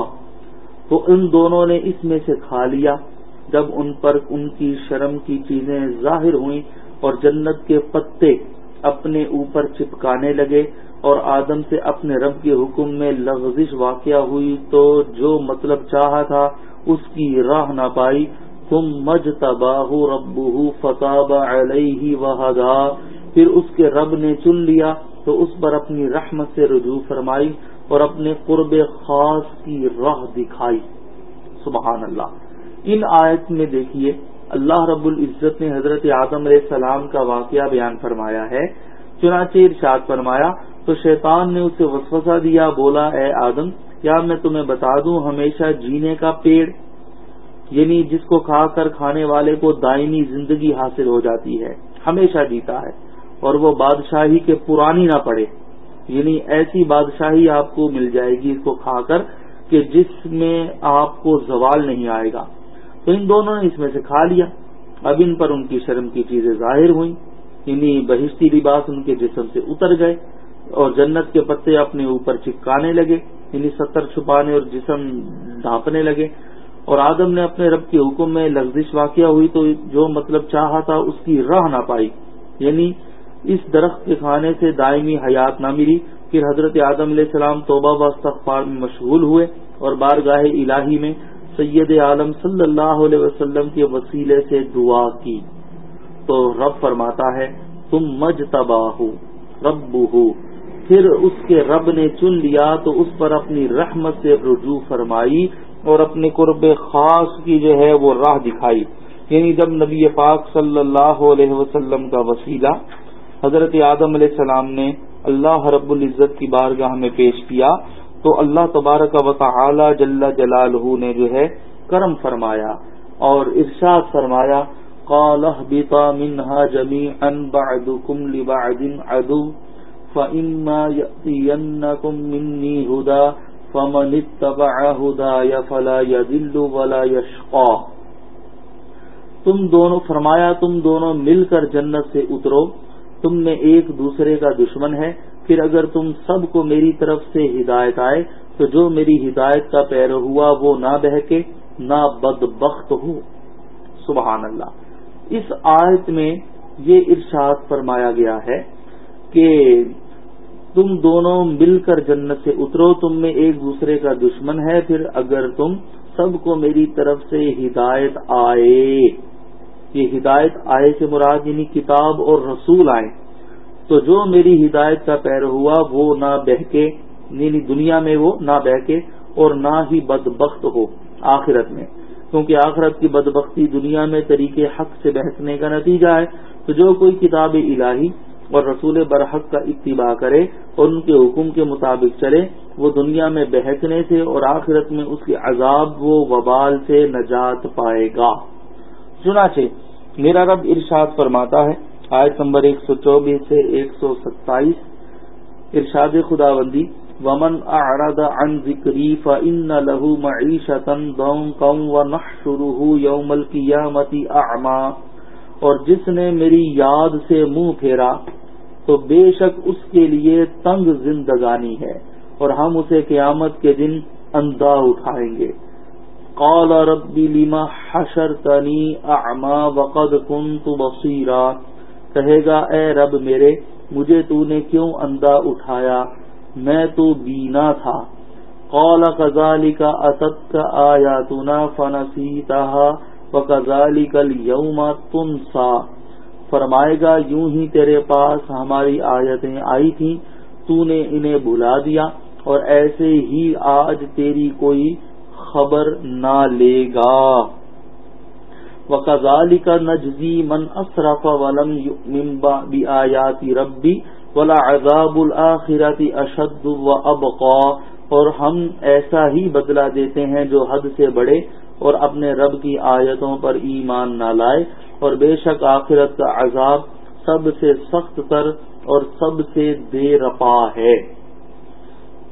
تو ان دونوں نے اس میں سے کھا لیا۔ جب ان پر ان کی شرم کی چیزیں ظاہر ہوئیں اور جنت کے پتے اپنے اوپر چپکانے لگے اور آدم سے اپنے رب کے حکم میں لغزش واقع ہوئی، تو جو مطلب چاہا تھا، اس کی راہ نہ پائی۔ تم مج تباہ رب فتاب علیہ وحدا پھر اس کے رب نے چن لیا۔ تو اس پر اپنی رحمت سے رجوع فرمائی اور اپنے قرب خاص کی راہ دکھائی۔ سبحان اللہ۔ ان آیت میں دیکھیے، اللہ رب العزت نے حضرت اعظم علیہ السلام کا واقعہ بیان فرمایا ہے۔ چنانچہ ارشاد فرمایا، تو شیطان نے اسے وسوسہ دیا، بولا، اے آدم، کیا میں تمہیں بتا دوں، ہمیشہ جینے کا پیڑ یعنی جس کو کھا کر کھانے والے کو دائمی زندگی حاصل ہو جاتی ہے، ہمیشہ جیتا ہے۔ اور وہ بادشاہی کے پرانی نہ پڑے یعنی ایسی بادشاہی آپ کو مل جائے گی اس کو کھا کر کہ جس میں آپ کو زوال نہیں آئے گا۔ تو ان دونوں نے اس میں سے کھا لیا۔ اب ان پر ان کی شرم کی چیزیں ظاہر ہوئیں۔ یعنی بہشتی لباس ان کے جسم سے اتر گئے اور جنت کے پتے اپنے اوپر چپکانے لگے۔ یعنی ستر چھپانے اور جسم ڈھانپنے لگے۔ اور آدم نے اپنے رب کے حکم میں لفزش واقعہ ہوئی تو جو مطلب چاہا تھا اس کی راہ نہ پائی۔ یعنی اس درخت کے کھانے سے دائمی حیات نہ ملی۔ پھر حضرت آدم علیہ السلام توبہ و استغفار میں مشغول ہوئے اور بارگاہ الہی میں سید عالم صلی اللہ علیہ وسلم کے وسیلے سے دعا کی۔ تو رب فرماتا ہے، تم مج تباہ رب ہو پھر اس کے رب نے چن لیا تو اس پر اپنی رحمت سے رجوع فرمائی اور اپنے قرب خاص کی جو ہے وہ راہ دکھائی۔ یعنی جب نبی پاک صلی اللہ علیہ وسلم کا وسیلہ حضرت آدم علیہ السلام نے اللہ رب العزت کی بارگاہ میں پیش کیا تو اللہ تبارک و تعالی جل جلالہ نے جو ہے کرم فرمایا اور ارشاد فرمایا، قال اهبطا منها جميعا عدو، فإما يأتينكم مني هدى، فمن اتبع هدايا فلا يذل ولا يشقى۔ تم دونوں، فرمایا تم دونوں مل کر جنت سے اترو۔ تم میں ایک دوسرے کا دشمن ہے، پھر اگر تم سب کو میری طرف سے ہدایت آئے، تو جو میری ہدایت کا پیر ہوا وہ نہ بہکے، نہ بدبخت ہو۔ سبحان اللہ۔ اس آیت میں یہ ارشاد فرمایا گیا ہے کہ تم دونوں مل کر جنت سے اترو، تم میں ایک دوسرے کا دشمن ہے، پھر اگر تم سب کو میری طرف سے ہدایت آئے۔ یہ ہدایت آئے سے مراد یعنی کتاب اور رسول آئے۔ تو جو میری ہدایت کا پیر ہوا وہ نہ بہکے یعنی دنیا میں وہ نہ بہکے اور نہ ہی بدبخت ہو آخرت میں۔ کیونکہ آخرت کی بدبختی دنیا میں طریقے حق سے بہکنے کا نتیجہ ہے، تو جو کوئی کتاب الہی اور رسول برحق کا اتباع کرے اور ان کے حکم کے مطابق چلے، وہ دنیا میں بہکنے سے اور آخرت میں اس کے عذاب و وبال سے نجات پائے گا۔ چنانچہ میرا رب ارشاد فرماتا ہے، آیت نمبر ایک سو چوبیس سے ایک سو ستائیس، ارشاد خدا بندی ومن اعرض عن ذکری فإن له معیشتا ضنقا ونحشره یوم القیامت اعما اور جس نے میری یاد سے منہ پھیرا، تو بے شک اس کے لیے تنگ زندگانی ہے، اور ہم اسے قیامت کے دن اندھا اٹھائیں گے۔ قال ربی لما حشرتنی اعما وقد كنت بصیرا۔ کہے گا، اے رب میرے، مجھے تو نے کیوں اندھا اٹھایا؟ میں تو بینا تھا۔ قال كذلك اتتك آیاتنا فنسیتها وكذلك اليوم تنسى فرمائے گا، یوں ہی تیرے پاس ہماری آیتیں آئی تھیں، تو نے انہیں بھلا دیا اور ایسے ہی آج تیری کوئی خبر نہ لے گا۔ وکزالی کا نجزی من اصرف ولم بآیات ربی ولا عذاب الآخرتی اشد و ابقا اور ہم ایسا ہی بدلہ دیتے ہیں جو حد سے بڑے اور اپنے رب کی آیتوں پر ایمان نہ لائے۔ اور بے شک آخرت کا عذاب سب سے سخت تر اور سب سے دے رپا ہے۔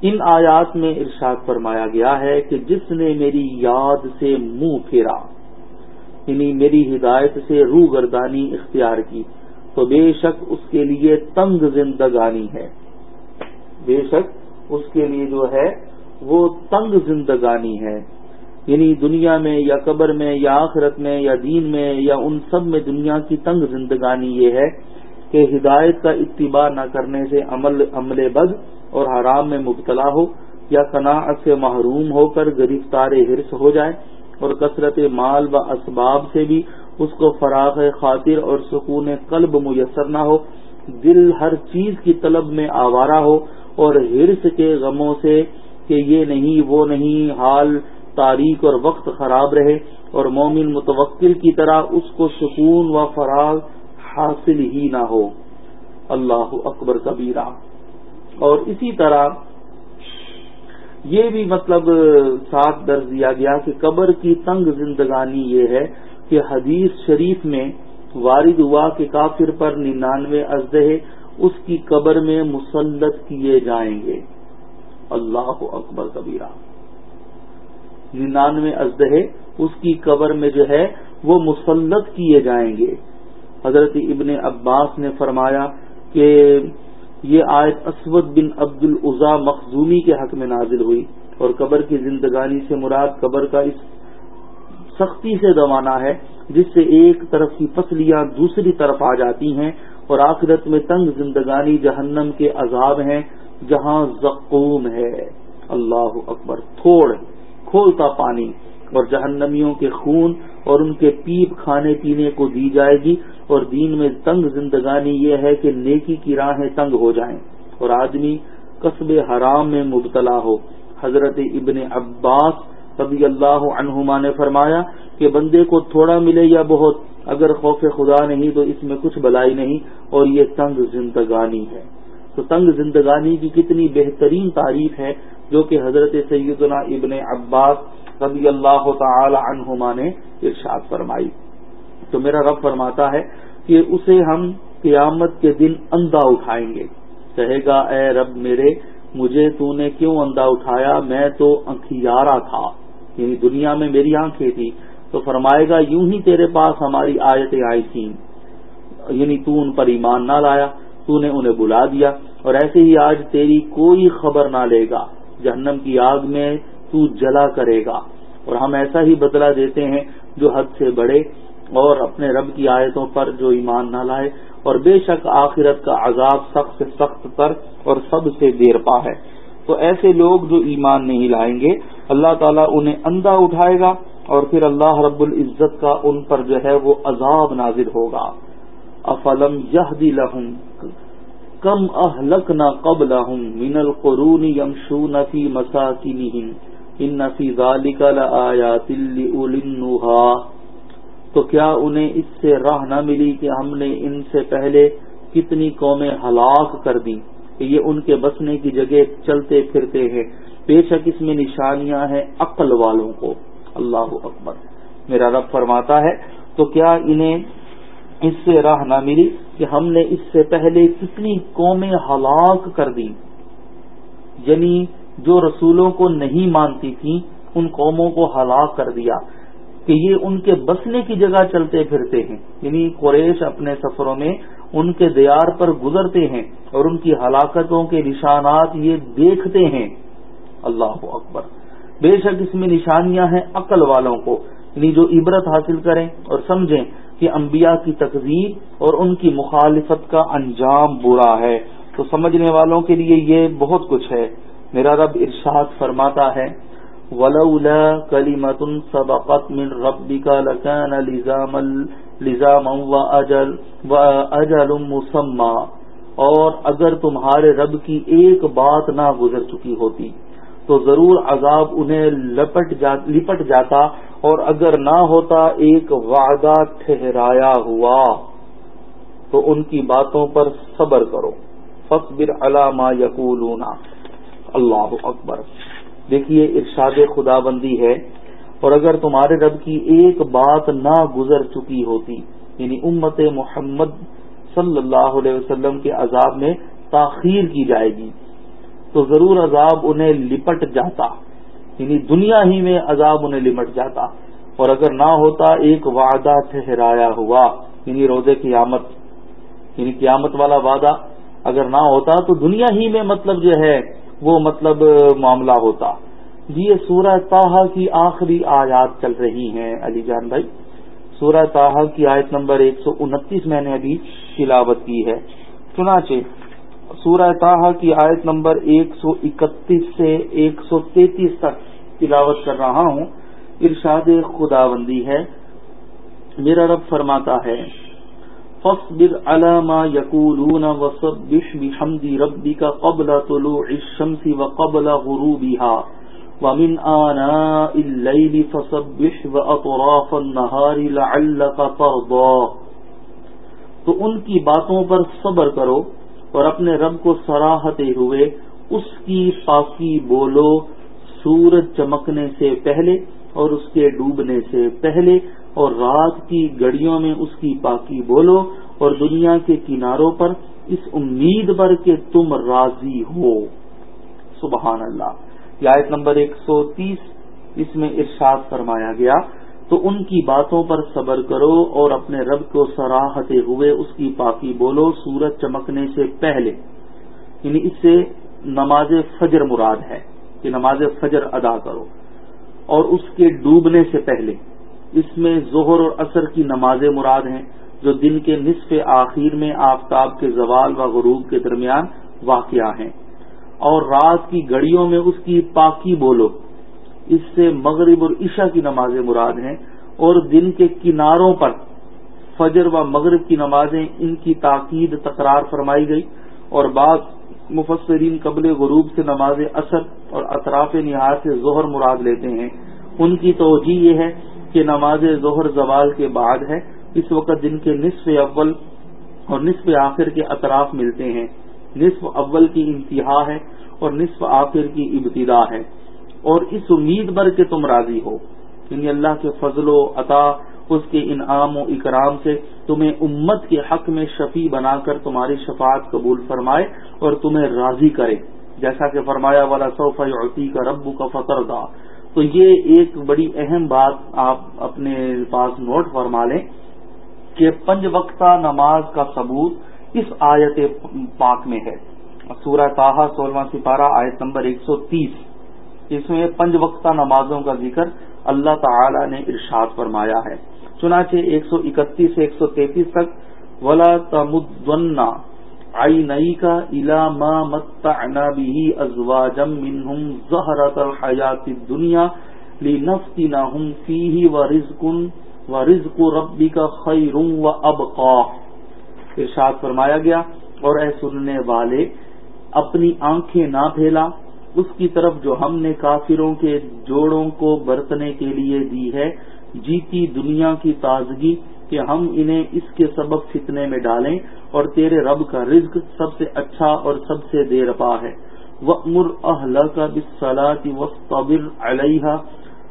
ان آیات میں ارشاد فرمایا گیا ہے کہ جس نے میری یاد سے منہ پھیرا یعنی میری ہدایت سے روح گردانی اختیار کی، تو بے شک اس کے لیے تنگ زندگانی ہے۔ بے شک اس کے لیے جو ہے وہ تنگ زندگانی ہے۔ یعنی دنیا میں یا قبر میں یا آخرت میں یا دین میں یا ان سب میں دنیا کی تنگ زندگانی یہ ہے کہ ہدایت کا اتباع نہ کرنے سے عمل عمل بد اور حرام میں مبتلا ہو یا قناعت سے محروم ہو کر گرفتار ہرس ہو جائے اور کثرت مال و اسباب سے بھی اس کو فراغ خاطر اور سکون قلب میسر نہ ہو، دل ہر چیز کی طلب میں آوارہ ہو اور ہرس کے غموں سے کہ یہ نہیں، وہ نہیں، حال، تاریخ اور وقت خراب رہے اور مومن متوکل کی طرح اس کو سکون و فراغ حاصل ہی نہ ہو۔ اللہ اکبر کبیرہ۔ اور اسی طرح یہ بھی مطلب ساتھ درج دیا گیا کہ قبر کی تنگ زندگانی یہ ہے کہ حدیث شریف میں وارد ہوا کہ کافر پر ننانوے ازدہ اس کی قبر میں مسلط کیے جائیں گے۔ اللہ اکبر کبیرہ۔ ننانوے ازدہ اس کی قبر میں جو ہے وہ مسلط کیے جائیں گے۔ حضرت ابن عباس نے فرمایا کہ یہ آیت اسود بن عبد العزا مخزومی کے حق میں نازل ہوئی اور قبر کی زندگانی سے مراد قبر کا اس سختی سے دوانا ہے، جس سے ایک طرف کی پسلیاں دوسری طرف آ جاتی ہیں اور آخرت میں تنگ زندگانی جہنم کے عذاب ہیں، جہاں زقوم ہے۔ اللہ اکبر، تھوڑ، کھولتا پانی۔ اور جہنمیوں کے خون اور ان کے پیپ کھانے پینے کو دی جائے گی اور دین میں تنگ زندگانی یہ ہے کہ نیکی کی راہیں تنگ ہو جائیں اور آدمی قصب حرام میں مبتلا ہو۔ حضرت ابن عباس رضی اللہ عنہما نے فرمایا کہ بندے کو تھوڑا ملے یا بہت، اگر خوف خدا نہیں تو اس میں کچھ بلائی نہیں اور یہ تنگ زندگانی ہے۔ تو تنگ زندگانی کی کتنی بہترین تعریف ہے جو کہ حضرت سیدنا ابن عباس رضی اللہ تعالی عنہما نے ارشاد فرمائی۔ تو میرا رب فرماتا ہے کہ اسے ہم قیامت کے دن اندھا اٹھائیں گے۔ کہے گا، اے رب میرے، مجھے تو نے کیوں اندھا اٹھایا؟ میں تو انکھیارا تھا۔ یعنی دنیا میں میری آنکھیں تھی تو فرمائے گا، یوں ہی تیرے پاس ہماری آیتیں آئی تھیں۔ یعنی تو ان پر ایمان نہ لایا، تو نے انہیں بلا دیا۔ اور ایسے ہی آج تیری کوئی خبر نہ لے گا۔ جہنم کی آگ میں تو جلا کرے گا۔ اور ہم ایسا ہی بدلہ دیتے ہیں جو حد سے بڑے اور اپنے رب کی آیتوں پر جو ایمان نہ لائے اور بے شک آخرت کا عذاب سخت سے سخت پر اور سب سے دیر پا ہے۔ تو ایسے لوگ جو ایمان نہیں لائیں گے، اللہ تعالیٰ انہیں اندھا اٹھائے گا اور پھر اللہ رب العزت کا ان پر جو ہے وہ عذاب نازل ہوگا۔ افلم یہ لہم، کم اہلک نہ قب لہم من القرون یمشو نفی مسا ان نفی ذالک آیا تلی تو کیا انہیں اس سے راہ نہ ملی کہ ہم نے ان سے پہلے کتنی قومیں ہلاک کر دی کہ یہ ان کے بسنے کی جگہ چلتے پھرتے ہیں۔ بے شک اس میں نشانیاں ہیں عقل والوں کو۔ اللہ اکبر۔ میرا رب فرماتا ہے، تو کیا انہیں اس سے راہ نہ ملی کہ ہم نے اس سے پہلے کتنی قومیں ہلاک کر دی یعنی جو رسولوں کو نہیں مانتی تھیں ان قوموں کو ہلاک کر دیا کہ یہ ان کے بسنے کی جگہ چلتے پھرتے ہیں۔ یعنی قریش اپنے سفروں میں ان کے دیار پر گزرتے ہیں اور ان کی ہلاکتوں کے نشانات یہ دیکھتے ہیں۔ اللہ اکبر۔ بے شک اس میں نشانیاں ہیں عقل والوں کو یعنی جو عبرت حاصل کریں اور سمجھیں کہ انبیاء کی تقزیب اور ان کی مخالفت کا انجام برا ہے۔ تو سمجھنے والوں کے لیے یہ بہت کچھ ہے۔ میرا رب ارشاد فرماتا ہے، ولولا كلمة سبقت من ربك لكان لزاما لزاما وأجل وأجل مسمى۔ اور اگر تمہارے رب کی ایک بات نہ گزر چکی ہوتی، تو ضرور عذاب انہیں لپٹ جا لپٹ جاتا، اور اگر نہ ہوتا، ایک وعدہ ٹھہرایا ہوا۔ تو ان کی باتوں پر صبر کرو۔ فصبر علامہ یقولون۔ اللہ اکبر۔ دیکھیے، ارشاد خدا بندی ہے، اور اگر تمہارے رب کی ایک بات نہ گزر چکی ہوتی یعنی امت محمد صلی اللہ علیہ وسلم کے عذاب میں تاخیر کی جائے گی، تو ضرور عذاب انہیں لپٹ جاتا۔ یعنی دنیا ہی میں عذاب انہیں لپٹ جاتا۔ اور اگر نہ ہوتا، ایک وعدہ ٹھہرایا ہوا یعنی روزے قیامت۔ یعنی قیامت والا وعدہ اگر نہ ہوتا، تو دنیا ہی میں مطلب جو ہے وہ مطلب معاملہ ہوتا۔ جی یہ سورہ تاہا کی آخری آیات چل رہی ہیں علی جان بھائی۔ سورہ تاہا کی آیت نمبر ایک سو انتیس میں نے ابھی تلاوت کی ہے۔ چنانچہ سورہ تاہا کی آیت نمبر ایک سو اکتیس سے ایک سو تینتیس تک تلاوت کر رہا ہوں۔ ارشاد خدا بندی ہے۔ میرا رب فرماتا ہے فاصبر على ما يقولون وسبح بحمد ربك قبل طلوع الشمس وقبل غروبها ومن آناء الليل فسبح وأطراف النهار لعلك ترضى تو ان کی باتوں پر صبر کرو اور اپنے رب کو سراہتے ہوئے اس کی پاکی بولو، سورج چمکنے سے پہلے اور اس کے ڈوبنے سے پہلے اور رات کی گڑیوں میں اس کی پاکی بولو اور دنیا کے کناروں پر اس امید پر کہ تم راضی ہو۔ سبحان اللہ۔ یہ آیت نمبر ایک سو تیس اس میں ارشاد فرمایا گیا۔ تو ان کی باتوں پر صبر کرو اور اپنے رب کو سراہتے ہوئے اس کی پاکی بولو سورج چمکنے سے پہلے۔ یعنی اس سے نماز فجر مراد ہے کہ نماز فجر ادا کرو اور اس کے ڈوبنے سے پہلے۔ اس میں ظہر اور اثر کی نمازیں مراد ہیں، جو دن کے نصف آخر میں آفتاب کے زوال و غروب کے درمیان واقع ہیں۔ اور رات کی گڑیوں میں اس کی پاکی بولو، اس سے مغرب اور عشاء کی نمازیں مراد ہیں۔ اور دن کے کناروں پر فجر و مغرب کی نمازیں ان کی تاکید تکرار فرمائی گئی۔ اور بعض مفسرین قبل غروب سے نماز اثر اور اطراف نہار سے ظہر مراد لیتے ہیں۔ ان کی توجہ یہ ہے کہ نماز ظہر زوال کے بعد ہے اس وقت دن کے نصف اول اور نصف آخر کے اطراف ملتے ہیں۔ نصف اول کی انتہا ہے اور نصف آخر کی ابتدا ہے۔ اور اس امید پر کہ تم راضی ہو۔ یعنی اللہ کے فضل و عطا، اس کے انعام و اکرام سے تمہیں امت کے حق میں شفیع بنا کر تمہاری شفاعت قبول فرمائے اور تمہیں راضی کرے۔ جیسا کہ فرمایا والا صوفی کا ربو کا فطر دا تو یہ ایک بڑی اہم بات آپ اپنے پاس نوٹ فرما لیں کہ پنج وقتہ نماز کا ثبوت اس آیت پاک میں ہے۔ سورہ تاہا سولہواں سپارہ آیت نمبر ایک سو تیس۔ اس میں پنج وقتہ نمازوں کا ذکر اللہ تعالی نے ارشاد فرمایا ہے۔ چنانچہ ایک سو اکتیس سے ایک سو تینتیس تک ولا تمدنا آئی نئی کا الا مت بھی ازواجم منہم زہرت الحیات دنیا لی نفتی نہ ہوں فی و رزکن و رزق ارشاد فرمایا گیا، اور اے سننے والے، اپنی آنکھیں نہ پھیلا۔ اس کی طرف جو ہم نے کافروں کے جوڑوں کو برتنے کے لیے دی ہے، جیتی دنیا کی تازگی۔ کہ ہم انہیں اس کے سبب فتنے میں ڈالیں اور تیرے رب کا رزق سب سے اچھا اور سب سے دیر پا ہے۔ وَأْمُرْ أَهْلَكَ بِالصَّلَاةِ وَاسْطَبِرْ عَلَيْهَا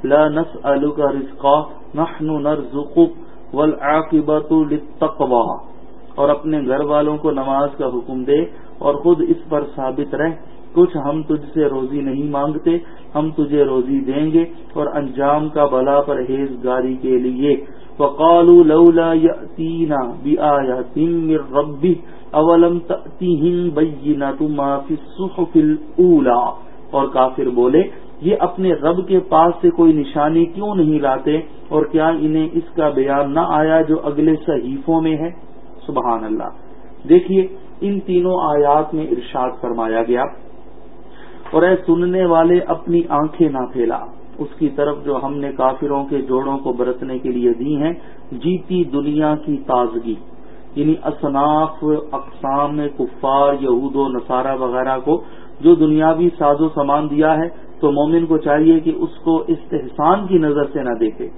لَا نَسْأَلُكَ رِزْقًا نَحْنُ نَرْزُقُكَ وَالْعَاقِبَةُ لِلتَّقْوَى۔ اور اپنے گھر والوں کو نماز کا حکم دے اور خود اس پر ثابت رہ۔ کچھ ہم تجھ سے روزی نہیں مانگتے، ہم تجھے روزی دیں گے اور انجام کا بلا پرہیز گاری کے لیے۔ وقالوا لولا يأتينا بآيات من ربه اولم تأتيهم بينات ما في الصحف الاولى اور کافر بولے، یہ اپنے رب کے پاس سے کوئی نشانی کیوں نہیں لاتے اور کیا انہیں اس کا بیان نہ آیا جو اگلے صحیفوں میں ہے؟ سبحان اللہ۔ دیکھیے، ان تینوں آیات میں ارشاد فرمایا گیا اور اے سننے والے اپنی آنکھیں نہ پھیلا۔ اس کی طرف جو ہم نے کافروں کے جوڑوں کو برتنے کے لیے دی ہیں، جیتی دنیا کی تازگی یعنی اصناف، اقسام، کفار، یہود و نصارہ وغیرہ کو جو دنیاوی ساز و سامان دیا ہے، تو مومن کو چاہیے کہ اس کو استحسان کی نظر سے نہ دیکھے۔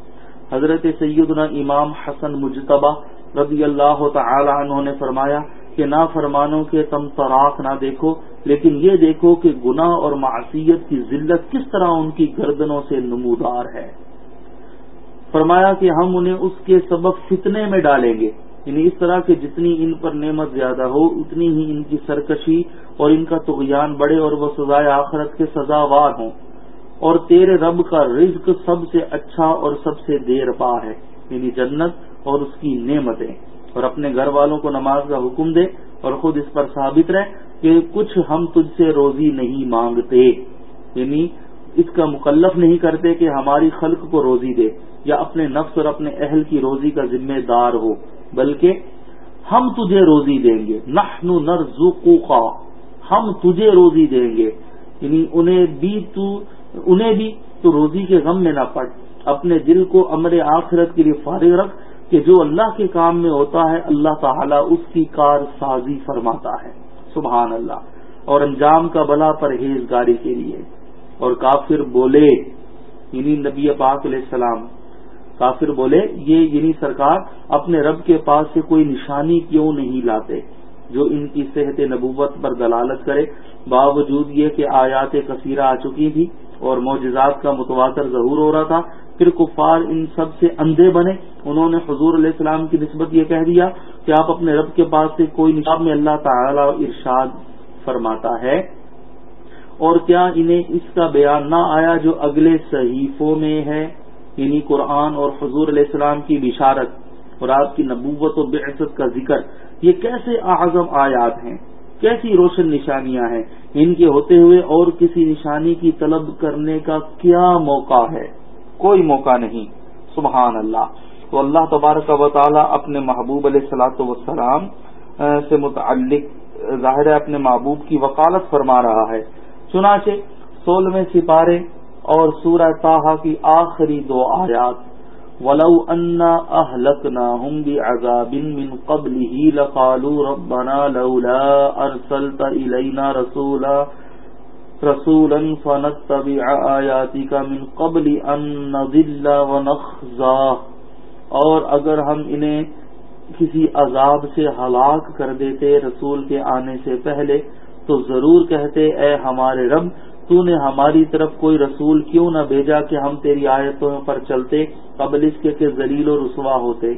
حضرت سیدنا امام حسن مجتبہ رضی اللہ تعالی عنہ نے فرمایا کہ نافرمانوں کے تم تراک نہ دیکھو لیکن یہ دیکھو کہ گناہ اور معصیت کی ذلت کس طرح ان کی گردنوں سے نمودار ہے۔ فرمایا کہ ہم انہیں اس کے سبب فتنے میں ڈالیں گے۔ یعنی اس طرح کہ جتنی ان پر نعمت زیادہ ہو، اتنی ہی ان کی سرکشی اور ان کا تغیان بڑھے اور وہ سزائے آخرت کے سزاوار ہوں۔ اور تیرے رب کا رزق سب سے اچھا اور سب سے دیر پا ہے۔ یعنی جنت اور اس کی نعمتیں۔ اور اپنے گھر والوں کو نماز کا حکم دے اور خود اس پر ثابت رہے کہ کچھ ہم تجھ سے روزی نہیں مانگتے یعنی اس کا مکلف نہیں کرتے کہ ہماری خلق کو روزی دے یا اپنے نفس اور اپنے اہل کی روزی کا ذمہ دار ہو، بلکہ ہم تجھے روزی دیں گے۔ نحن نرزقوقا ہم تجھے روزی دیں گے۔ یعنی انہیں بھی تو، انہیں بھی تو روزی کے غم میں نہ پڑ۔ اپنے دل کو امر آخرت کے لیے فارغ رکھ کہ جو اللہ کے کام میں ہوتا ہے، اللہ تعالیٰ اس کی کار سازی فرماتا ہے۔ سبحان اللہ، اور انجام کا بلا پرہیز گاری کے لیے۔ اور کافر بولے یعنی نبی پاک علیہ السلام۔ کافر بولے، یہ یعنی سرکار اپنے رب کے پاس سے کوئی نشانی کیوں نہیں لاتے، جو ان کی صحت نبوت پر دلالت کرے۔ باوجود یہ کہ آیات کثیرہ آ چکی تھی اور معجزات کا متواتر ظہور ہو رہا تھا، پھر کفار ان سب سے اندھے بنے۔ انہوں نے حضور علیہ السلام کی نسبت یہ کہہ دیا کہ آپ اپنے رب کے پاس سے کوئی نصاب میں اللہ تعالی ارشاد فرماتا ہے۔ اور کیا انہیں اس کا بیان نہ آیا جو اگلے صحیفوں میں ہے؟ یعنی قرآن اور حضور علیہ السلام کی بشارت اور آپ کی نبوت و بعثت کا ذکر۔ یہ کیسے اعظم آیات ہیں؟ کیسی روشن نشانیاں ہیں؟ ان کے ہوتے ہوئے اور کسی نشانی کی طلب کرنے کا کیا موقع ہے؟ کوئی موقع نہیں۔ سبحان اللہ۔ تو اللہ تبارک و تعالی اپنے محبوب علیہ السلاۃ وسلام سے متعلق، ظاہر اپنے محبوب کی وکالت فرما رہا ہے۔ چنانچہ سولہویں سپارے اور سورہ تاہا کی آخری دو آیات۔ ولو انا اهلكناهم بعذاب من قبله لقالوا ربنا لولا ارسلت الينا رسولا رسولا فنتبع آیاتك من قبل ان نضل ونخزا اور اگر ہم انہیں کسی عذاب سے ہلاک کر دیتے رسول کے آنے سے پہلے تو ضرور کہتے، اے ہمارے رب تو نے ہماری طرف کوئی رسول کیوں نہ بھیجا کہ ہم تیری آیتوں پر چلتے قبل اس کے کہ ذلیل و رسوا ہوتے؟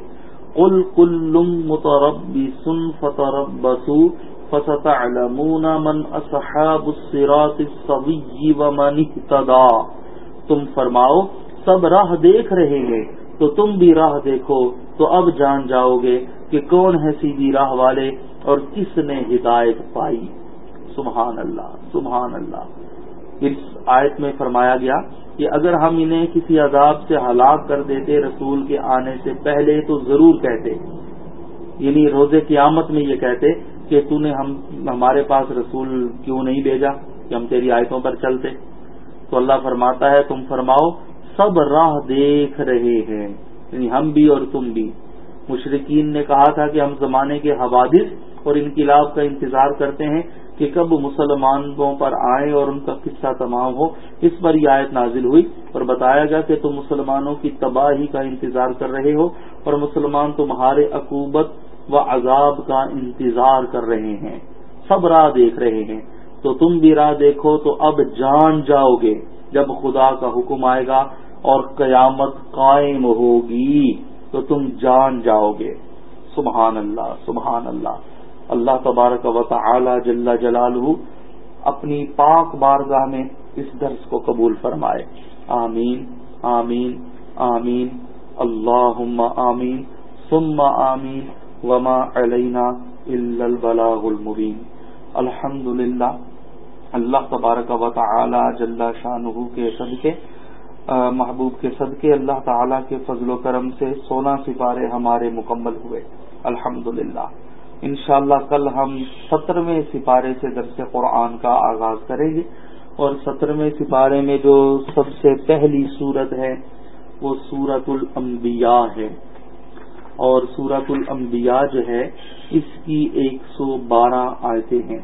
قل کل متربی سن فترب بسو فستعلمون من اصحاب الصراط السوی ومن اهتدى تم فرماؤ، سب راہ دیکھ رہے ہیں، تو تم بھی راہ دیکھو، تو اب جان جاؤ گے کہ کون ہے سیدھی راہ والے اور کس نے ہدایت پائی۔ سبحان اللہ سبحان اللہ۔ اس آیت میں فرمایا گیا کہ اگر ہم انہیں کسی عذاب سے ہلاک کر دیتے رسول کے آنے سے پہلے تو ضرور کہتے۔ یعنی روز قیامت میں یہ کہتے کہ تو نے ہم ہمارے پاس رسول کیوں نہیں بھیجا کہ ہم تیری آیتوں پر چلتے۔ تو اللہ فرماتا ہے، تم فرماؤ، سب راہ دیکھ رہے ہیں۔ یعنی ہم بھی اور تم بھی۔ مشرقین نے کہا تھا کہ ہم زمانے کے حوادث اور انقلاب کا انتظار کرتے ہیں۔ کہ کب مسلمانوں پر آئے اور ان کا قصہ تمام ہو، اس پر یہ آیت نازل ہوئی اور بتایا گیا کہ تم مسلمانوں کی تباہی کا انتظار کر رہے ہو اور مسلمان تمہارے عقوبت و عذاب کا انتظار کر رہے ہیں، سب راہ دیکھ رہے ہیں۔ تو تم بھی راہ دیکھو تو اب جان جاؤ گے جب خدا کا حکم آئے گا اور قیامت قائم ہوگی تو تم جان جاؤ گے۔ سبحان اللہ سبحان اللہ۔ اللہ تبارک و تعالی جل جلالہ اپنی پاک بارگاہ میں اس درس کو قبول فرمائے۔ آمین آمین آمین۔ اللہ آمین، ثم آمین، وما علینا الا البلاغ المبین۔ الحمد للہ اللہ تبارک و تعالی جل شاہ کے صدقے محبوب کے صدقے، اللہ تعالی کے فضل و کرم سے سولہ سپارے ہمارے مکمل ہوئے۔ الحمد للہ انشاءاللہ کل ہم سترویں سپارے سے درس قرآن کا آغاز کریں گے اور سترویں سپارے میں جو سب سے پہلی صورت ہے وہ سورت الانبیاء ہے اور سورت الانبیاء جو ہے اس کی ایک سو بارہ آیتیں ہیں۔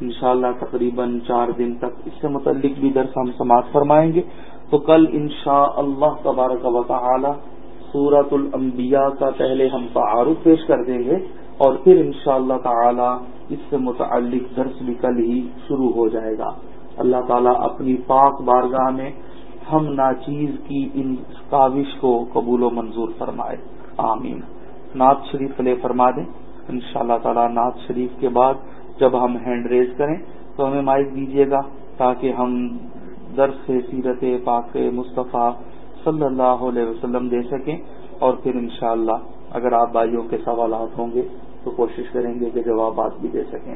انشاءاللہ تقریباً چار دن تک اس سے متعلق بھی درس ہم سماعت فرمائیں گے۔ تو کل انشاء اللہ تبارک و تعالی سورت الانبیاء کا پہلے ہم تعارف پیش کر دیں گے۔ اور پھر انشاءاللہ تعالی اس سے متعلق درس بھی کل ہی شروع ہو جائے گا۔ اللہ تعالیٰ اپنی پاک بارگاہ میں ہم ناچیز کی ان کاوش کو قبول و منظور فرمائے۔ آمین۔ نعت شریف لے فرما دیں۔ ان شاء اللہ تعالیٰ نعت شریف کے بعد جب ہم ہینڈ ریز کریں تو ہمیں مائک دیجیے گا تاکہ ہم درس سیرت پاک مصطفیٰ صلی اللہ علیہ وسلم دے سکیں اور پھر انشاءاللہ اگر آپ بھائیوں کے سوالات ہوں گے تو کوشش کریں گے کہ جوابات بھی دے سکیں۔